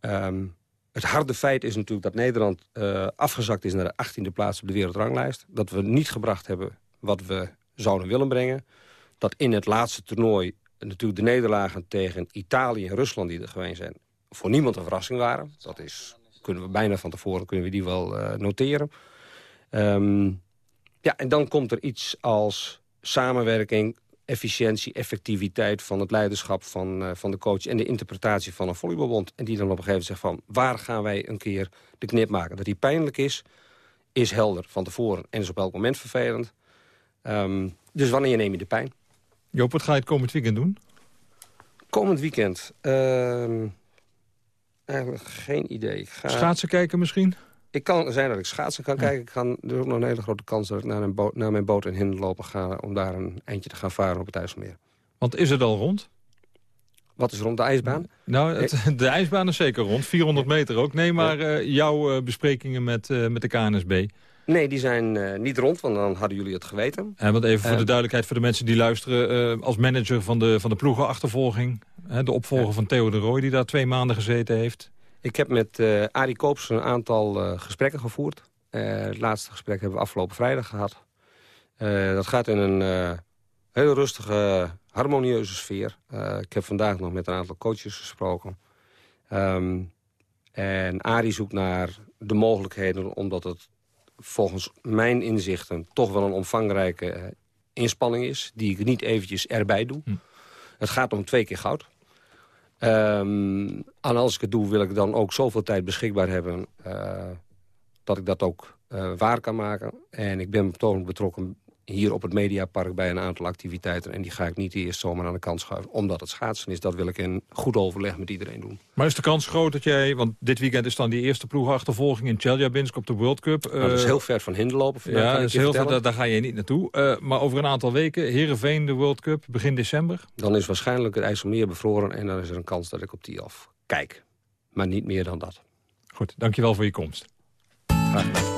Um, het harde feit is natuurlijk dat Nederland uh, afgezakt is... naar de 18e plaats op de wereldranglijst. Dat we niet gebracht hebben wat we zouden willen brengen. Dat in het laatste toernooi natuurlijk de nederlagen tegen Italië en Rusland die er geweest zijn... voor niemand een verrassing waren. Dat is, kunnen we bijna van tevoren kunnen we die wel uh, noteren. Um, ja, en dan komt er iets als samenwerking, efficiëntie, effectiviteit... van het leiderschap van, uh, van de coach en de interpretatie van een volleybalbond. En die dan op een gegeven moment zegt van... waar gaan wij een keer de knip maken? Dat die pijnlijk is, is helder van tevoren en is op elk moment vervelend. Um, dus wanneer neem je de pijn? Joop, wat ga je het komend weekend doen? Komend weekend? Uh, eigenlijk geen idee. Ik ga... Schaatsen kijken misschien? Ik kan zijn dat ik schaatsen kan kijken. Ik kan, er is ook nog een hele grote kans dat ik naar, een boot, naar mijn boot in Hinden lopen ga... om daar een eindje te gaan varen op het IJsselmeer. Want is het al rond? Wat is rond de ijsbaan? Nou, het, de ijsbaan is zeker rond. 400 meter ook. Nee, maar uh, jouw uh, besprekingen met, uh, met de KNSB... Nee, die zijn uh, niet rond, want dan hadden jullie het geweten. En want even voor de duidelijkheid voor de mensen die luisteren... Als manager van de, van de ploegenachtervolging... Hè, de opvolger van Theo de Rooij die daar twee maanden gezeten heeft. Ik heb met uh, Arie Koops een aantal gesprekken gevoerd. het laatste gesprek hebben we afgelopen vrijdag gehad. dat gaat in een hele rustige, harmonieuze sfeer. ik heb vandaag nog met een aantal coaches gesproken. Um, en Arie zoekt naar de mogelijkheden omdat het volgens mijn inzichten toch wel een omvangrijke inspanning is... die ik niet eventjes erbij doe. Hm. Het gaat om twee keer goud. Um, en als ik het doe, wil ik dan ook zoveel tijd beschikbaar hebben... Uh, dat ik dat ook uh, waar kan maken. En ik ben betrokken hier op het Mediapark bij een aantal activiteiten. En die ga ik niet eerst zomaar aan de kant schuiven. Omdat het schaatsen is, dat wil ik in goed overleg met iedereen doen. Maar is de kans groot dat jij... Want dit weekend is dan die eerste ploegachtervolging in Chelyabinsk op de World Cup. Nou, dat is heel ver van Hinden lopen. Ja, dat is heel ver, daar, daar, ga je niet naartoe. Uh, maar over een aantal weken, Heerenveen, de World Cup, begin december. Dan is waarschijnlijk het IJsselmeer bevroren. En dan is er een kans dat ik op die af kijk. Maar niet meer dan dat. Goed, dankjewel voor je komst. Graag gedaan.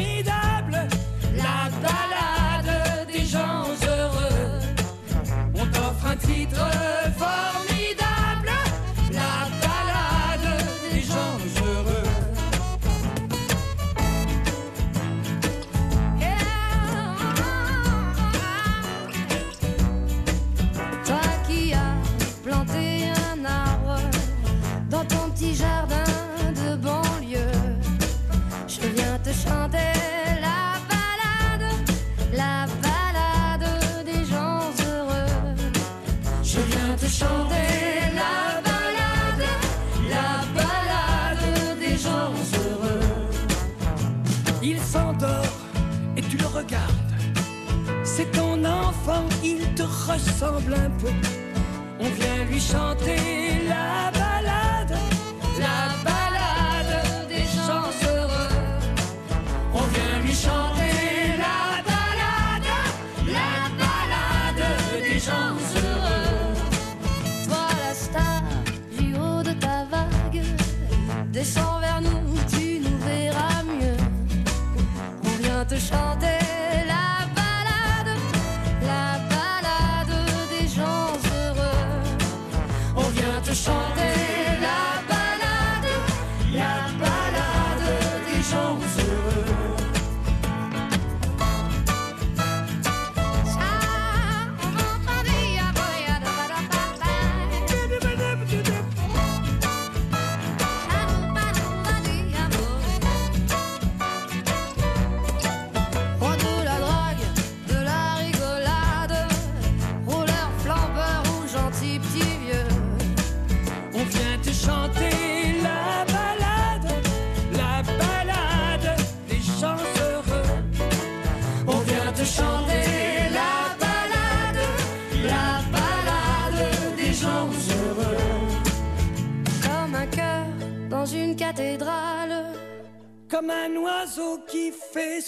t'offre il te ressemble un peu. On vient lui chanter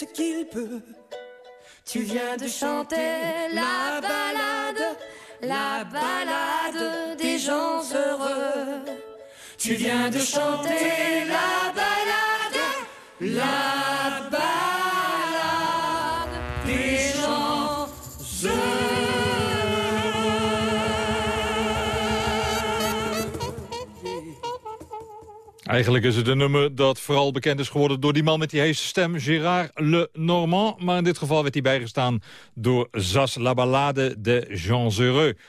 ce qu'il peut. Tu viens de chanter la balade, la balade des gens heureux. Tu viens de chanter la balade, la Eigenlijk is het een nummer dat vooral bekend is geworden door die man met die heese stem, Gérard Le Normand. Maar in dit geval werd hij bijgestaan door Zas La Ballade de Jean Heureux.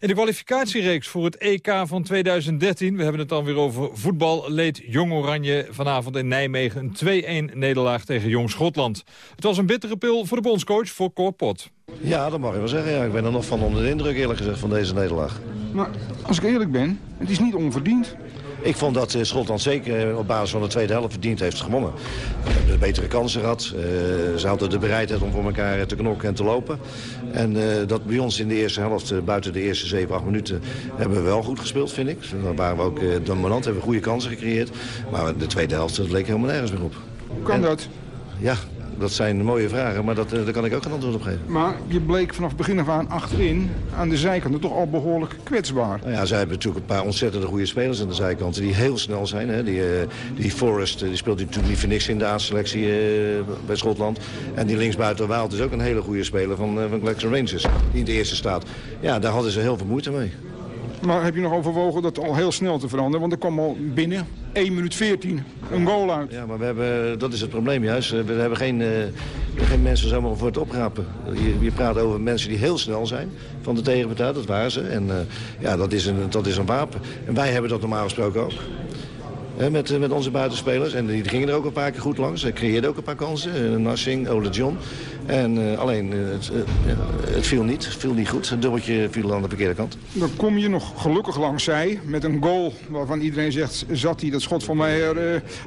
In de kwalificatiereeks voor het EK van 2013, we hebben het dan weer over voetbal, leed Jong Oranje vanavond in Nijmegen een 2-1 nederlaag tegen Jong Schotland. Het was een bittere pil voor de bondscoach, voor Cor Pot. Ja, dat mag je wel zeggen. Ja. Ik ben er nog van onder de indruk eerlijk gezegd van deze nederlaag. Maar als ik eerlijk ben, het is niet onverdiend. Ik vond dat eh, Schotland zeker eh, op basis van de tweede helft verdiend heeft gewonnen. Hebben betere kansen gehad. Eh, ze hadden de bereidheid om voor elkaar te knokken en te lopen. En dat bij ons in de eerste helft, buiten de eerste 7, 8 minuten, hebben we wel goed gespeeld, vind ik. Dan waren we ook dominant, hebben we goede kansen gecreëerd. Maar de tweede helft dat leek helemaal nergens meer op. Hoe kan dat? Ja, dat zijn mooie vragen, maar dat, daar kan ik ook geen antwoord op geven. Maar je bleek vanaf begin af aan achterin, aan de zijkanten, toch al behoorlijk kwetsbaar. Nou ja, zij hebben natuurlijk een paar ontzettend goede spelers aan de zijkanten die heel snel zijn. Hè. Die, uh, die Forrest die speelt natuurlijk niet voor niks in de A-selectie bij Schotland. En die linksbuiten Waald is ook een hele goede speler van, van Glexon Rangers, die in de eerste staat. Ja, daar hadden ze heel veel moeite mee. Maar heb je nog overwogen dat al heel snel te veranderen? Want er kwam al binnen 1 minuut 14 een goal uit. Ja, maar we hebben, dat is het probleem juist. We hebben geen, uh, geen mensen zomaar voor het oprapen. Je, je, praat over mensen die heel snel zijn van de tegenpartij. Dat waren ze. En uh, ja, dat is, een, dat is een wapen. En wij hebben dat normaal gesproken ook. Met, met onze buitenspelers. En die gingen er ook een paar keer goed langs. Hij creëerde ook een paar kansen. Nassing, Ole John. En uh, alleen, het, het, viel niet. Het viel niet goed. Het dubbeltje viel aan de verkeerde kant. Dan kom je nog gelukkig langs zij. Met een goal waarvan iedereen zegt, zat hij. Dat schot van mij,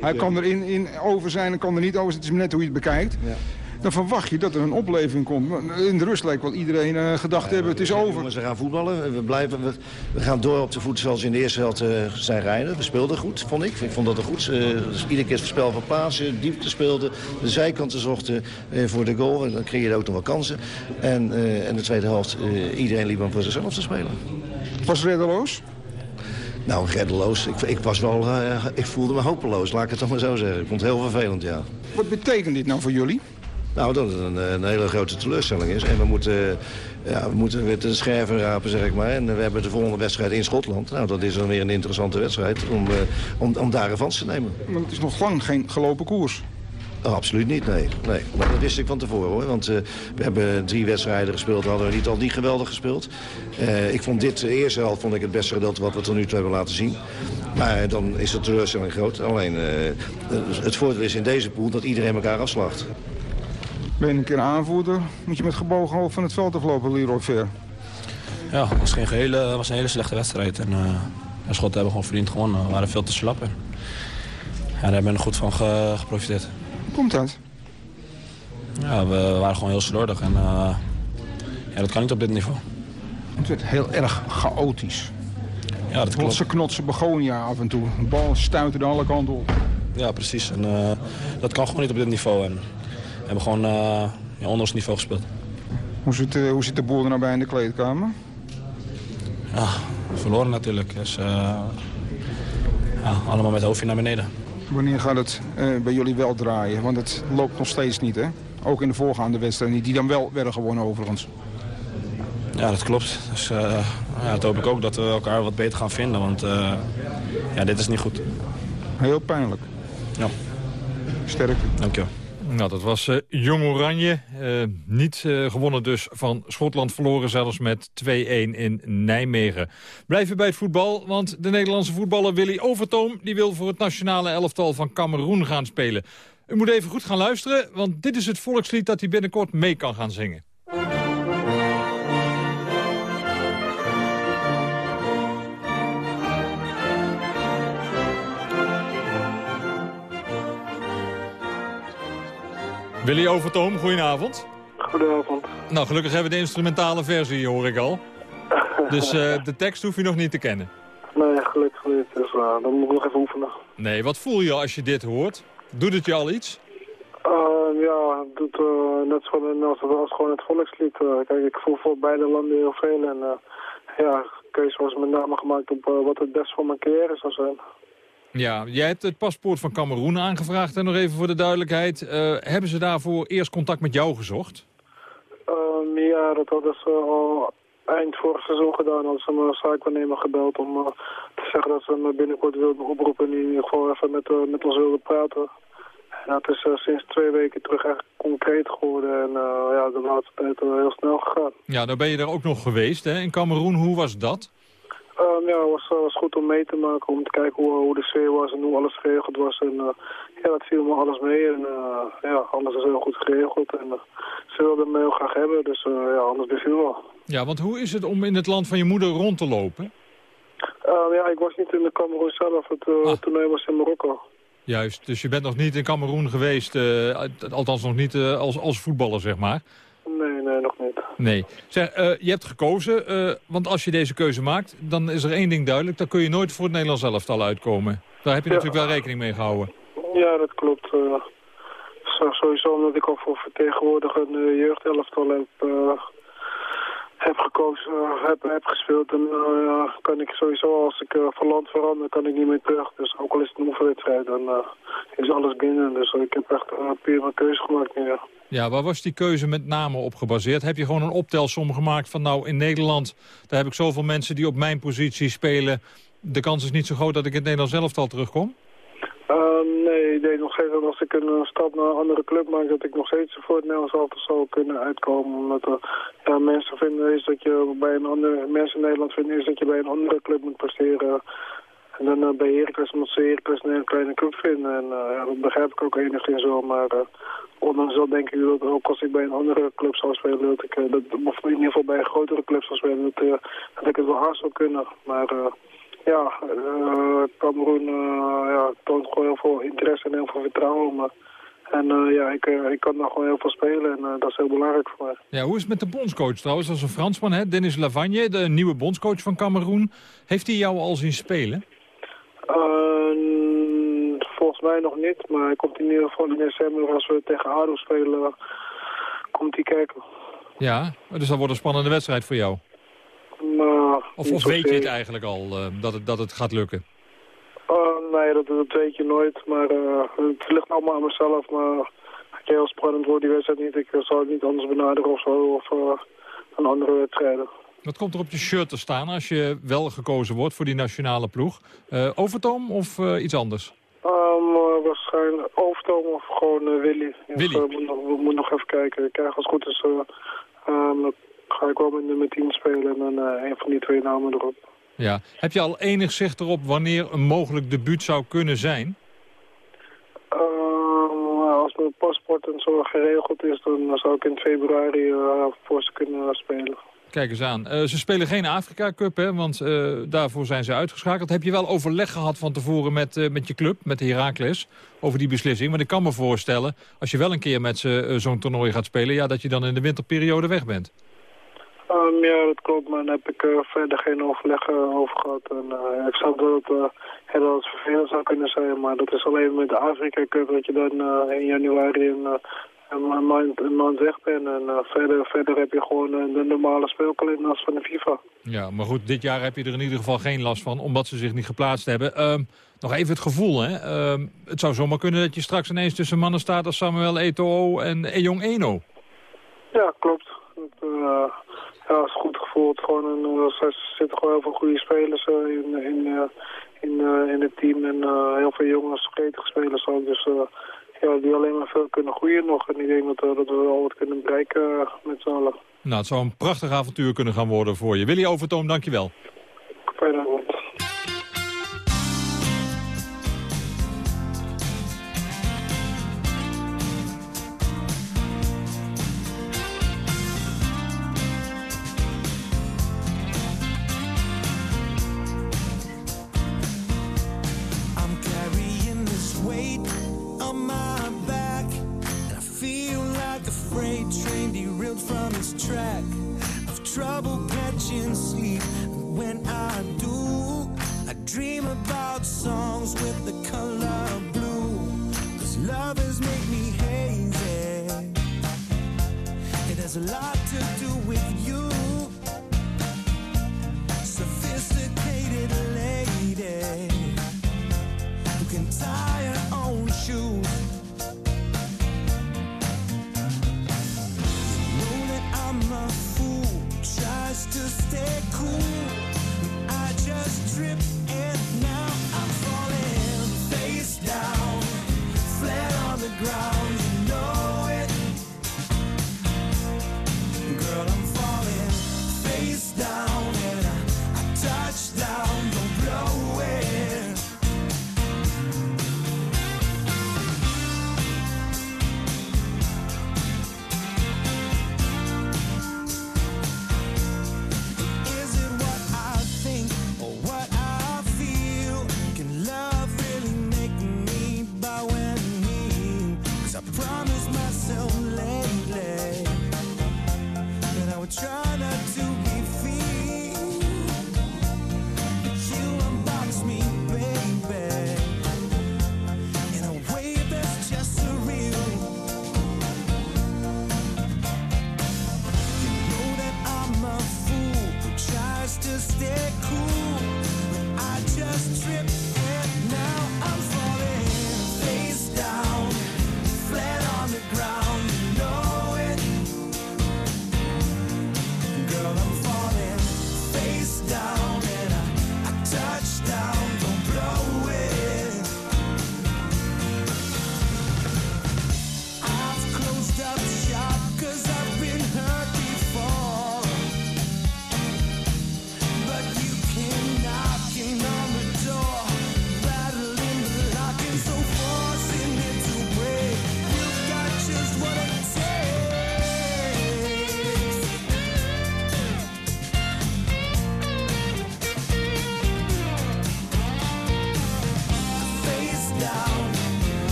hij kan er in, in over zijn en kan er niet over zijn. Het is net hoe je het bekijkt. Ja dan verwacht je dat er een opleving komt. In de rust lijkt wel iedereen uh, gedacht ja, hebben, het is over. Ze gaan voetballen, we, blijven, we, we, gaan door op de voet zoals in de eerste helft uh, zijn rijden. We speelden goed, vond ik. Ik vond dat er goed. Uh, dus iedere keer het spel van plaatsen, diepte speelden, de zijkanten zochten voor de goal. En dan creëerde ook nog wel kansen. En in de tweede helft, iedereen liep om voor zichzelf te spelen. Was reddeloos? Nou, reddeloos. Ik, ik, was wel, ik voelde me hopeloos, laat ik het toch maar zo zeggen. Ik vond het heel vervelend, ja. Wat betekent dit nou voor jullie? Nou, dat het een, een, hele grote teleurstelling is. En we moeten, ja, we moeten weer de scherven rapen, zeg ik maar. En we hebben de volgende wedstrijd in Schotland. Nou, dat is dan weer een interessante wedstrijd om, om, om daar een te nemen. Maar het is nog lang geen gelopen koers. Oh, absoluut niet, nee. nee. Maar dat wist ik van tevoren hoor. Want uh, we hebben drie wedstrijden gespeeld. Hadden we niet al niet geweldig gespeeld. Uh, ik vond dit, de eerste helft, vond ik het beste gedeelte wat we tot nu toe hebben laten zien. Maar dan is de teleurstelling groot. Alleen uh, het voordeel is in deze pool dat iedereen elkaar afslacht. Ben je een keer aanvoerder, moet je met gebogen hoofd van het veld aflopen, Leroy Ver. Ja, het was, geen gehele, was een hele slechte wedstrijd. En, uh, de Schotten hebben gewoon verdiend gewonnen. We waren veel te slap. En, ja, daar hebben we goed van ge, geprofiteerd. Hoe komt dat? Ja, we waren gewoon heel slordig. En uh, ja, dat kan niet op dit niveau. Het werd heel erg chaotisch. Ja, dat klopt. Ze knotsen begonia af en toe. De bal stuitte alle kanten op. Ja, precies. En, uh, dat kan gewoon niet op dit niveau. En, hebben gewoon uh, ja, onder ons niveau gespeeld. Hoe zit, uh, hoe zit de boel er nou bij in de kleedkamer? Ja, verloren natuurlijk. Dus, uh, ja, allemaal met hoofdje naar beneden. Wanneer gaat het bij jullie wel draaien? Want het loopt nog steeds niet, hè? Ook in de voorgaande wedstrijden, die dan wel werden gewonnen overigens. Ja, dat klopt. Dus ja, dat hoop ik ook dat we elkaar wat beter gaan vinden. Want ja, dit is niet goed. Heel pijnlijk. Ja. Sterk. Dank je. Nou, dat was uh, Jong Oranje. Uh, niet uh, gewonnen dus van Schotland. Verloren zelfs met 2-1 in Nijmegen. Blijven bij het voetbal, want de Nederlandse voetballer Willy Overtoom... die wil voor het nationale elftal van Cameroen gaan spelen. U moet even goed gaan luisteren, want dit is het volkslied... dat hij binnenkort mee kan gaan zingen. Willy Overtoom, goedenavond. Goedenavond. Nou, gelukkig hebben we de instrumentale versie, hoor ik al. Dus uh, de tekst hoef je nog niet te kennen. Nee, gelukkig niet. Dus uh, dan moet ik nog even oefenen. Nee, wat voel je als je dit hoort? Doet het je al iets? Uh, ja, het doet net zo als, als gewoon het volkslied. Kijk, ik voel voor beide landen heel veel. En ja, de keuze was met name gemaakt op wat het best voor mijn carrière zou zijn. Ja, jij hebt het paspoort van Cameroen aangevraagd. En nog even voor de duidelijkheid. hebben ze daarvoor eerst contact met jou gezocht? Um, ja, dat hadden ze al eind vorig seizoen gedaan. Hadden ze mijn zaakwaarnemer gebeld om te zeggen dat ze me binnenkort wilden oproepen. En in ieder geval even met, met ons wilden praten. Ja, het is uh, sinds twee weken terug echt concreet geworden en ja, de laatste tijd heel snel gegaan. Ja, dan ben je er ook nog geweest hè, in Cameroen. Hoe was dat? Um, ja, het was, was goed om mee te maken, om te kijken hoe, hoe de sfeer was en hoe alles geregeld was. En ja, dat viel me alles mee en ja, alles is heel goed geregeld. En ze wilden me heel graag hebben, dus ja, alles beviel wel. Ja, want hoe is het om in het land van je moeder rond te lopen? Um, ja, ik was niet in de Cameroen zelf, het uh, ah. toernooi was in Marokko. Juist, dus je bent nog niet in Cameroen geweest, uh, althans nog niet uh, als, als voetballer, zeg maar. Nee, nee, nog niet. Nee. Zeg, uh, je hebt gekozen, want als je deze keuze maakt, dan is er één ding duidelijk. Dan kun je nooit voor het Nederlands elftal uitkomen. Daar heb je ja. natuurlijk wel rekening mee gehouden. Ja, dat klopt. sowieso omdat ik ook voor vertegenwoordigende jeugdelftal heb heb gekozen, uh, heb, heb gespeeld. En uh, kan ik sowieso, als ik uh, van land verander, kan ik niet meer terug. Dus ook al is het een oefenwedstrijd, dan is alles binnen. Dus ik heb echt puur mijn keuze gemaakt nu, ja. Ja, waar was die keuze met name op gebaseerd? Heb je gewoon een optelsom gemaakt van nou, in Nederland... daar heb ik zoveel mensen die op mijn positie spelen... de kans is niet zo groot dat ik in het Nederlands elftal terugkom? Uh, deed nog steeds dat als ik een stap naar een andere club maak... dat ik nog steeds voor het Nederlands elftal zou kunnen uitkomen. Omdat uh, ja, mensen vinden is dat je bij een andere... Mensen in Nederland vinden is dat je bij een andere club moet presteren. En dan uh, bij Heracles omdat ze een kleine club vinden. En uh, ja, dat begrijp ik ook enigszins wel. Maar ondanks dat denk ik dat ook als ik bij een andere club zou spelen... dat ik, dat, of in ieder geval bij een grotere club zou spelen... dat, dat ik het wel hard zou kunnen. Maar ja, uh, Cameroen uh, ja, toont gewoon heel veel interesse en heel veel vertrouwen me. En uh, ja, ik, ik kan daar gewoon heel veel spelen en dat is heel belangrijk voor mij. Ja, hoe is het met de bondscoach trouwens? Dat is een Fransman, hè? Dennis Lavagne, de nieuwe bondscoach van Cameroen. Heeft hij jou al zien spelen? volgens mij nog niet, maar hij komt in ieder geval in december als we tegen ADO spelen, komt hij kijken. Ja, dus dat wordt een spannende wedstrijd voor jou. Nou, of, of weet je het eigenlijk al, uh, dat, het, dat het gaat lukken? Uh, nee, dat, dat, weet je nooit. Maar uh, het ligt allemaal aan mezelf. Maar heel spannend wordt die wedstrijd niet. Ik zou het niet anders benaderen of zo. Of een andere wedstrijden. Wat komt er op je shirt te staan als je wel gekozen wordt voor die nationale ploeg? Overtoom of iets anders? Um, waarschijnlijk Overtoom of gewoon Willy. Willy? We, moet, moet nog even kijken. Ik krijg als het goed is um, ga ik wel met nummer 10 spelen en dan uh, een van die twee namen erop. Ja. Heb je al enig zicht erop wanneer een mogelijk debuut zou kunnen zijn? Uh, als mijn paspoort en zo geregeld is, dan zou ik in februari uh, voor ze kunnen spelen. Kijk eens aan. Uh, ze spelen geen Afrika Cup, hè, want daarvoor zijn ze uitgeschakeld. Heb je wel overleg gehad van tevoren met, met je club, met de Heracles, over die beslissing? Want ik kan me voorstellen, als je wel een keer met ze zo'n toernooi gaat spelen... Ja, dat je dan in de winterperiode weg bent. Um, ja, dat klopt, maar daar heb ik uh, verder geen overleg uh, over gehad. En, uh, ik snap dat het, het vervelend zou kunnen zijn, maar dat is alleen met de Afrika Cup dat je dan in januari een, een, maand, een maand weg bent. En verder, verder heb je gewoon de normale speelkalender als van de FIFA. Ja, maar goed, dit jaar heb je er in ieder geval geen last van, omdat ze zich niet geplaatst hebben. Ehm, nog even het gevoel, hè. Ehm, het zou zomaar kunnen dat je straks ineens tussen mannen staat als Samuel Eto'o en Ejong Eno. Ja, klopt. Dat, ja, het is goed gevoel. Gewoon een, er zitten gewoon heel veel goede spelers in, in, in, in het team. En heel veel jongens, gretige spelers ook. Dus ja, die alleen maar veel kunnen groeien nog. En ik denk dat, dat we wel wat kunnen bereiken met z'n allen. Nou, het zou een prachtig avontuur kunnen gaan worden voor je. Willy Overtoom, dankjewel. Fijne avond. Track of trouble catching sleep. And when I do, I dream about songs with the color blue. Cause lovers make me hazy. It has a lot to do with you. Sophisticated lady who can tie ground.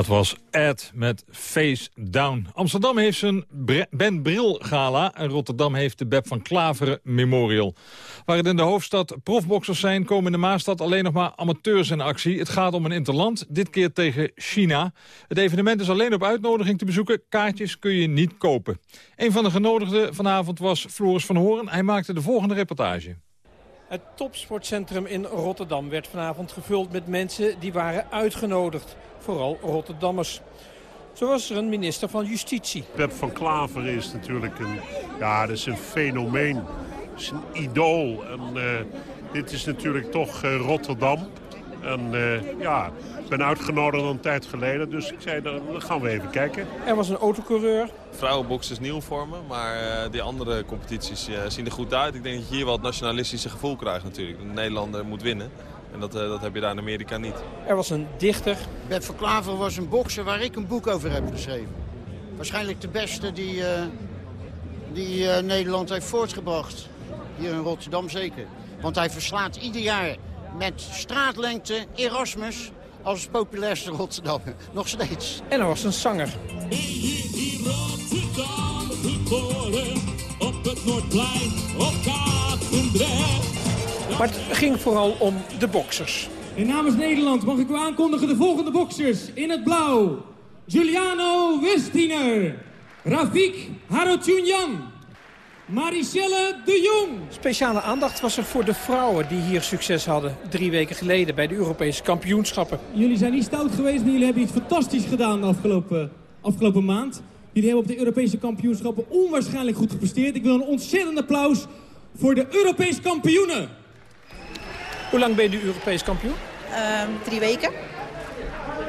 Dat was Ed met Face Down. Amsterdam heeft zijn Ben Bril Gala en Rotterdam heeft de Beb van Klaveren Memorial. Waar het in de hoofdstad profboxers zijn, komen in de Maastad alleen nog maar amateurs in actie. Het gaat om een interland, dit keer tegen China. Het evenement is alleen op uitnodiging te bezoeken. Kaartjes kun je niet kopen. Een van de genodigden vanavond was Floris van Hoorn. Hij maakte de volgende reportage. Het topsportcentrum in Rotterdam werd vanavond gevuld met mensen die waren uitgenodigd. Vooral Rotterdammers. Zo was er een minister van Justitie. Pep van Klaver is natuurlijk een, ja, dat is een fenomeen. Dat is een idool. En, eh, dit is natuurlijk toch eh, Rotterdam. En eh, ja, ik ben uitgenodigd een tijd geleden. Dus ik zei, dan gaan we even kijken. Er was een autocoureur. Vrouwenbox is nieuw voor me, maar eh, die andere competities eh, zien er goed uit. Ik denk dat je hier wel het nationalistische gevoel krijgt natuurlijk. De Nederlander moet winnen. En dat, eh, dat heb je daar in Amerika niet. Er was een dichter. Bert van Klaver was een bokser waar ik een boek over heb geschreven. Waarschijnlijk de beste die, eh, die eh, Nederland heeft voortgebracht. Hier in Rotterdam zeker. Want hij verslaat ieder jaar met straatlengte Erasmus als populairste Rotterdammer. Nog steeds. En er was een zanger. Rotterdam geboren Maar het ging vooral om de boksers. En namens Nederland mag ik u aankondigen de volgende boksers in het blauw. Giuliano Westiner, Rafik Harotunjan, Maricelle de Jong. Speciale aandacht was er voor de vrouwen die hier succes hadden. Drie weken geleden bij de Europese kampioenschappen. Jullie zijn niet stout geweest, maar jullie hebben iets fantastisch gedaan de afgelopen, afgelopen maand. Jullie hebben op de Europese kampioenschappen onwaarschijnlijk goed gepresteerd. Ik wil een ontzettend applaus voor de Europese kampioenen. Hoe lang ben je Europees kampioen? Ehm, drie weken.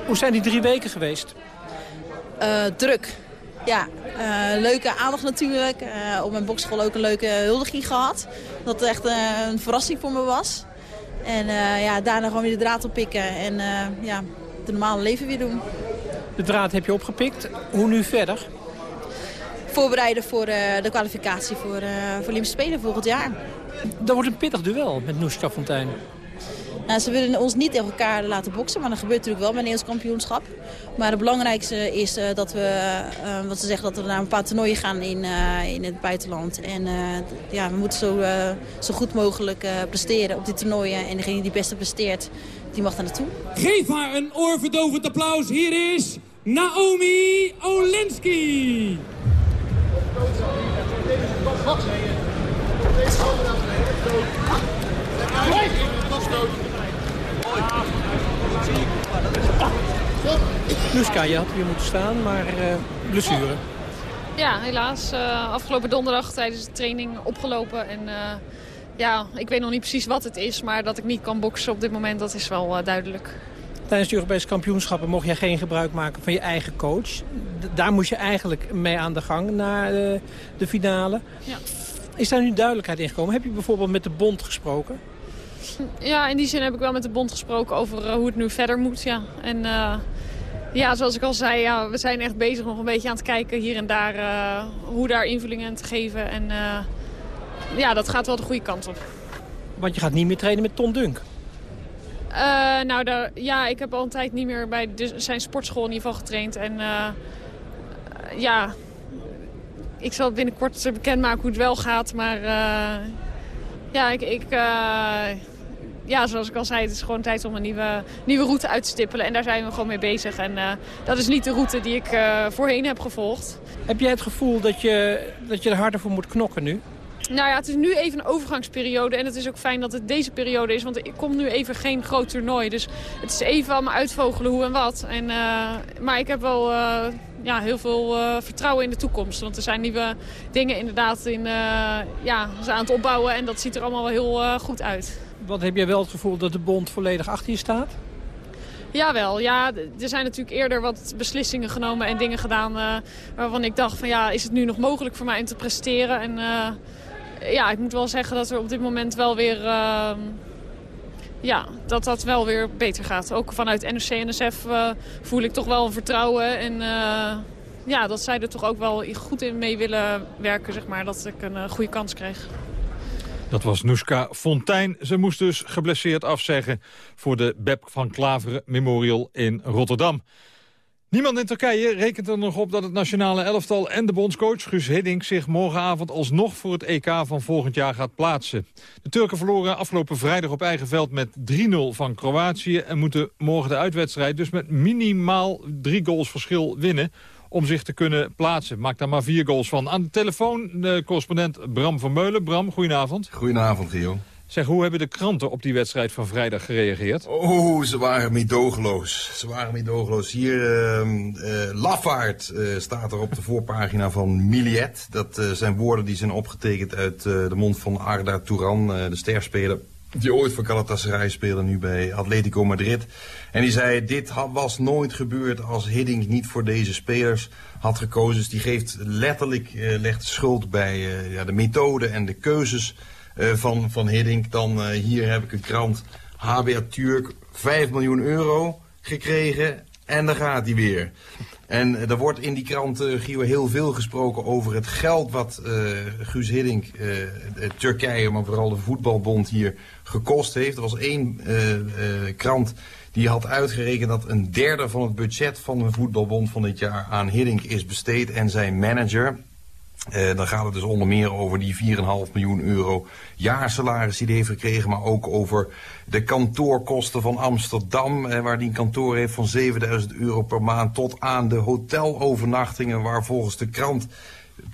Hoe zijn die drie weken geweest? Eh, druk. Ja, eh, leuke aandacht natuurlijk. Eh, op mijn bokschool ook een leuke huldiging gehad. Dat echt een verrassing voor me was. En ja, daarna gewoon weer de draad oppikken en ja, het normale leven weer doen. De draad heb je opgepikt. Hoe nu verder? Voorbereiden voor de kwalificatie voor, voor Olympische Spelen volgend jaar. Dat wordt een pittig duel met Noeska Fontijn. Nou, ze willen ons niet tegen elkaar laten boksen, maar dat gebeurt natuurlijk wel met Nederlands kampioenschap. Maar het belangrijkste is uh, dat we, uh, wat ze zeggen, dat we naar een paar toernooien gaan in, uh, in het buitenland. En ja, we moeten zo, zo goed mogelijk presteren op die toernooien. En degene die het beste presteert, die mag daar naartoe. Geef haar een oorverdovend applaus. Hier is Naomi Olinsky. Nuska, je had hier moeten staan, maar uh, blessure. Ja, helaas. Uh, afgelopen donderdag tijdens de training opgelopen. En uh, ja, ik weet nog niet precies wat het is, maar dat ik niet kan boksen op dit moment, dat is wel duidelijk. Tijdens de Europese kampioenschappen mocht jij geen gebruik maken van je eigen coach. D daar moest je eigenlijk mee aan de gang naar de, de finale. Ja. Is daar nu duidelijkheid in gekomen? Heb je bijvoorbeeld met de bond gesproken? Ja, in die zin heb ik wel met de bond gesproken over uh, hoe het nu verder moet. Ja. En uh, ja, zoals ik al zei, ja, we zijn echt bezig nog een beetje aan het kijken hier en daar uh, hoe daar invullingen te geven. En ja, dat gaat wel de goede kant op. Want je gaat niet meer trainen met Tom Dunk? nou, daar, ja, ik heb al een tijd niet meer bij de, zijn sportschool in ieder geval getraind. En ja, ik zal binnenkort bekendmaken hoe het wel gaat, maar... Ja, ik, ik ja, zoals ik al zei, het is gewoon tijd om een nieuwe, nieuwe route uit te stippelen. En daar zijn we gewoon mee bezig. En uh, dat is niet de route die ik voorheen heb gevolgd. Heb jij het gevoel dat je, dat je er harder voor moet knokken nu? Nou ja, het is nu even een overgangsperiode. En het is ook fijn dat het deze periode is. Want er komt nu even geen groot toernooi. Dus het is even allemaal uitvogelen hoe en wat. En, maar ik heb wel ja, heel veel uh, vertrouwen in de toekomst. Want er zijn nieuwe dingen inderdaad in, ja, aan het opbouwen. En dat ziet er allemaal wel heel goed uit. Wat heb jij wel het gevoel dat de bond volledig achter je staat? Jawel, ja, er zijn natuurlijk eerder wat beslissingen genomen en dingen gedaan waarvan ik dacht van ja, is het nu nog mogelijk voor mij om te presteren? En ja, ik moet wel zeggen dat er op dit moment wel weer, uh, ja, dat dat wel weer beter gaat. Ook vanuit NOC-NSF voel ik toch wel een vertrouwen en ja, dat zij er toch ook wel goed in mee willen werken, zeg maar, dat ik een goede kans kreeg. Dat was Noeska Fontijn. Ze moest dus geblesseerd afzeggen voor de Beb van Klaveren Memorial in Rotterdam. Niemand in Turkije rekent er nog op dat het nationale elftal en de bondscoach Guus Hiddink zich morgenavond alsnog voor het EK van volgend jaar gaat plaatsen. De Turken verloren afgelopen vrijdag op eigen veld met 3-0 van Kroatië en moeten morgen de uitwedstrijd dus met minimaal drie goals verschil winnen om zich te kunnen plaatsen. Maak daar maar vier goals van. Aan de telefoon de correspondent Bram van Meulen. Bram, goedenavond. Goedenavond, Gio. Zeg, hoe hebben de kranten op die wedstrijd van vrijdag gereageerd? Oh, ze waren meedogenloos. Ze waren meedogenloos. Hier, uh, Lafaard uh, staat er op de voorpagina van Miliet. Dat uh, zijn woorden die zijn opgetekend uit de mond van Arda Touran, de sterspeler die ooit voor Galatasaray speelde, nu bij Atletico Madrid. En die zei, dit was nooit gebeurd als Hiddink niet voor deze spelers had gekozen. Dus die geeft letterlijk, legt schuld bij ja, de methode en de keuzes van, van Hiddink. Dan hier heb ik een krant, HBA Turk, 5 miljoen euro gekregen en dan gaat hij weer. En er wordt in die krant, uh, Gio, heel veel gesproken over het geld wat uh, Guus Hiddink, Turkije, maar vooral de voetbalbond hier gekost heeft. Er was één krant die had uitgerekend dat een derde van het budget van de voetbalbond van dit jaar aan Hiddink is besteed en zijn manager. Uh, dan gaat het dus onder meer over die 4,5 miljoen euro jaarsalaris die hij heeft gekregen. Maar ook over de kantoorkosten van Amsterdam. Uh, waar die een kantoor heeft van 7000 euro per maand. Tot aan de hotelovernachtingen waar volgens de krant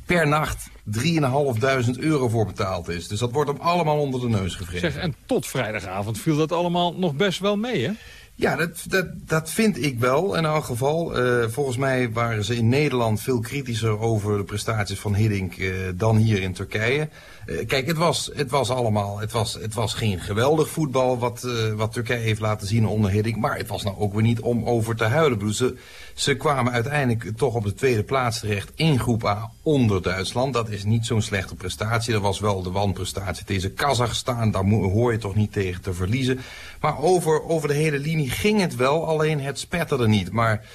per nacht 3.500 euro voor betaald is. Dus dat wordt hem allemaal onder de neus gevreten. Zeg, en tot vrijdagavond viel dat allemaal nog best wel mee, hè? Ja, dat, dat, dat vind ik wel in elk geval. Uh, volgens mij waren ze in Nederland veel kritischer over de prestaties van Hiddink uh, dan hier in Turkije. Uh, kijk, het was, het was allemaal, het was, het was geen geweldig voetbal wat, wat Turkije heeft laten zien onder Hiddink. Maar het was nou ook weer niet om over te huilen. Ze, ze kwamen uiteindelijk toch op de tweede plaats terecht in groep A onder Duitsland. Dat is niet zo'n slechte prestatie. Dat was wel de wanprestatie tegen Kazachstan. Daar hoor je toch niet tegen te verliezen. Maar over, over de hele linie ging het wel, alleen het spetterde niet. Maar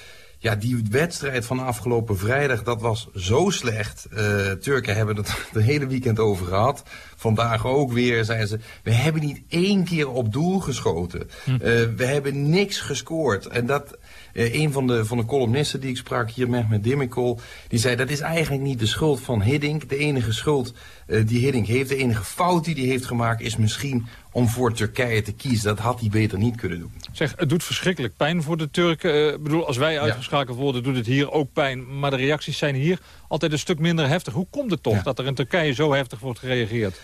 ja, die wedstrijd van afgelopen vrijdag, dat was zo slecht. Uh, Turken hebben het de hele weekend over gehad. Vandaag ook weer, zeiden ze, we hebben niet één keer op doel geschoten. Hm. Uh, we hebben niks gescoord. En dat, uh, een van de, van de columnisten die ik sprak hier, met Dimmikol, die zei dat is eigenlijk niet de schuld van Hiddink. De enige schuld uh, die Hiddink heeft, de enige fout die hij heeft gemaakt, is misschien om voor Turkije te kiezen. Dat had hij beter niet kunnen doen. Zeg, het doet verschrikkelijk pijn voor de Turken. Uh, ik bedoel, als wij uitgeschakeld worden, doet het hier ook pijn. Maar de reacties zijn hier altijd een stuk minder heftig. Hoe komt het toch ja. dat er in Turkije zo heftig wordt gereageerd?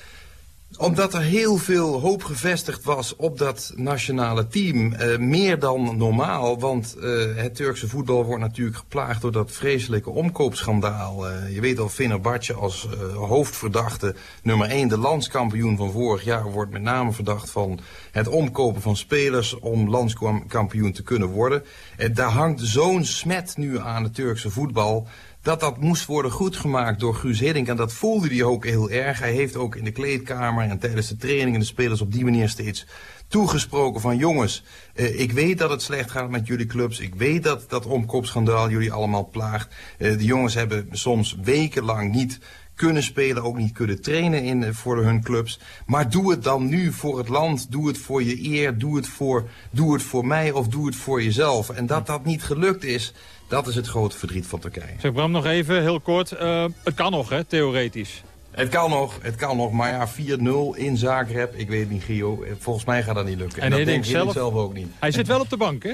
Omdat er heel veel hoop gevestigd was op dat nationale team. Uh, meer dan normaal, want uh, het Turkse voetbal wordt natuurlijk geplaagd door dat vreselijke omkoopschandaal. Uh, je weet al, Fenerbahce als hoofdverdachte nummer 1, de landskampioen van vorig jaar, wordt met name verdacht van het omkopen van spelers om landskampioen te kunnen worden. daar hangt zo'n smet nu aan het Turkse voetbal dat dat moest worden goedgemaakt door Guus Hiddink. En dat voelde hij ook heel erg. Hij heeft ook in de kleedkamer en tijdens de trainingen de spelers op die manier steeds toegesproken van jongens, uh, ik weet dat het slecht gaat met jullie clubs. Ik weet dat dat omkoopschandaal jullie allemaal plaagt. Uh, de jongens hebben soms wekenlang niet kunnen spelen, ook niet kunnen trainen in, voor hun clubs. Maar doe het dan nu voor het land, doe het voor je eer, doe het voor, doe het voor mij of doe het voor jezelf. En dat dat niet gelukt is, dat is het grote verdriet van Turkije. Zeg Bram nog even, heel kort. Uh, het kan nog, hè, theoretisch. Het kan nog, het kan nog. Maar ja, 4-0 in Zagreb, ik weet niet, Gio. Volgens mij gaat dat niet lukken. En, en dat denk ik zelf, zelf ook niet. Hij zit wel op de bank, hè?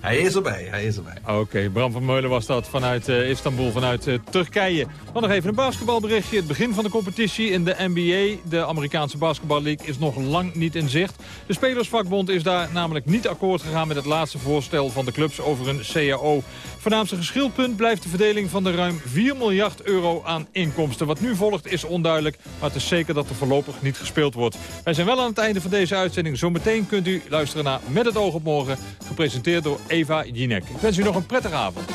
Hij is erbij, hij is erbij. Oké, Bram van Meulen was dat vanuit uh, Istanbul, vanuit uh, Turkije. Dan nog even een basketbalberichtje. Het begin van de competitie in de NBA, de Amerikaanse basketballeague, is nog lang niet in zicht. De Spelersvakbond is daar namelijk niet akkoord gegaan met het laatste voorstel van de clubs over een CAO. Voornaamste geschilpunt blijft de verdeling van de ruim 4 miljard euro aan inkomsten. Wat nu volgt is onduidelijk, maar het is zeker dat er voorlopig niet gespeeld wordt. Wij zijn wel aan het einde van deze uitzending. Zometeen kunt u luisteren naar Met het oog op morgen, gepresenteerd door Eva Jinek. Ik wens u nog een prettige avond.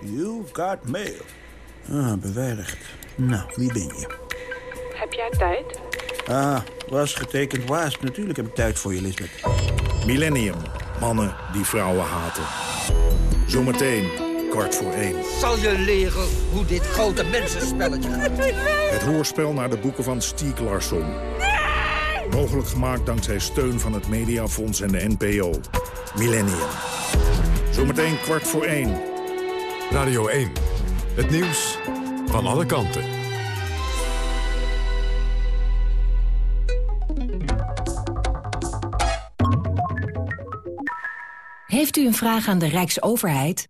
You've got mail. Ah, beveiligd. Nou, wie ben je? Heb jij tijd? Ah, was getekend waas. Natuurlijk heb ik tijd voor je, Lisbeth. Millennium. Mannen die vrouwen haten. Zometeen, kwart voor één. Zal je leren hoe dit grote mensenspelletje gaat? Het hoorspel naar de boeken van Stieg Larsson. Mogelijk gemaakt dankzij steun van het Mediafonds en de NPO. Millennium. Zometeen kwart voor één. Radio 1. Het nieuws van alle kanten. Heeft u een vraag aan de Rijksoverheid?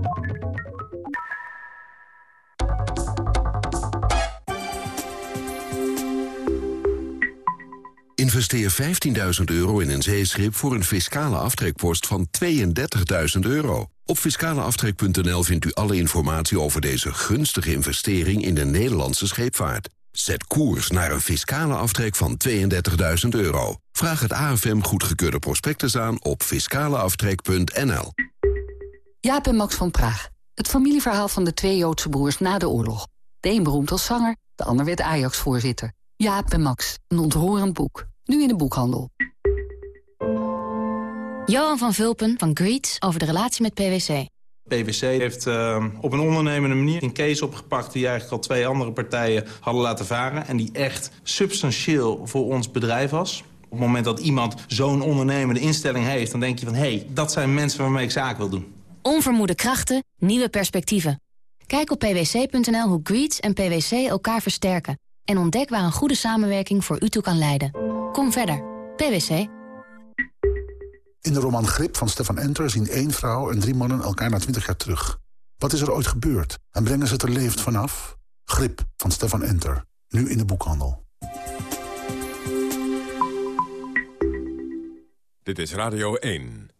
Investeer 15.000 euro in een zeeschip voor een fiscale aftrekpost van 32.000 euro. Op fiscaleaftrek.nl vindt u alle informatie over deze gunstige investering in de Nederlandse scheepvaart. Zet koers naar een fiscale aftrek van 32.000 euro. Vraag het AFM goedgekeurde prospectus aan op fiscaleaftrek.nl. Jaap en Max van Praag. Het familieverhaal van de twee Joodse broers na de oorlog. De een beroemd als zanger, de ander werd Ajax-voorzitter. Jaap en Max, een ontroerend boek. Nu in de boekhandel. Johan van Vulpen van Greets over de relatie met PwC. PwC heeft uh, op een ondernemende manier een case opgepakt... die eigenlijk al twee andere partijen hadden laten varen... en die echt substantieel voor ons bedrijf was. Op het moment dat iemand zo'n ondernemende instelling heeft... dan denk je van, hé, hey, dat zijn mensen waarmee ik zaak wil doen. Onvermoede krachten, nieuwe perspectieven. Kijk op pwc.nl hoe Greets en PwC elkaar versterken. En ontdek waar een goede samenwerking voor u toe kan leiden. Kom verder. PwC. In de roman Grip van Stefan Enter zien één vrouw en drie mannen elkaar na twintig jaar terug. Wat is er ooit gebeurd? En brengen ze het er levend vanaf? Grip van Stefan Enter. Nu in de boekhandel. Dit is Radio 1.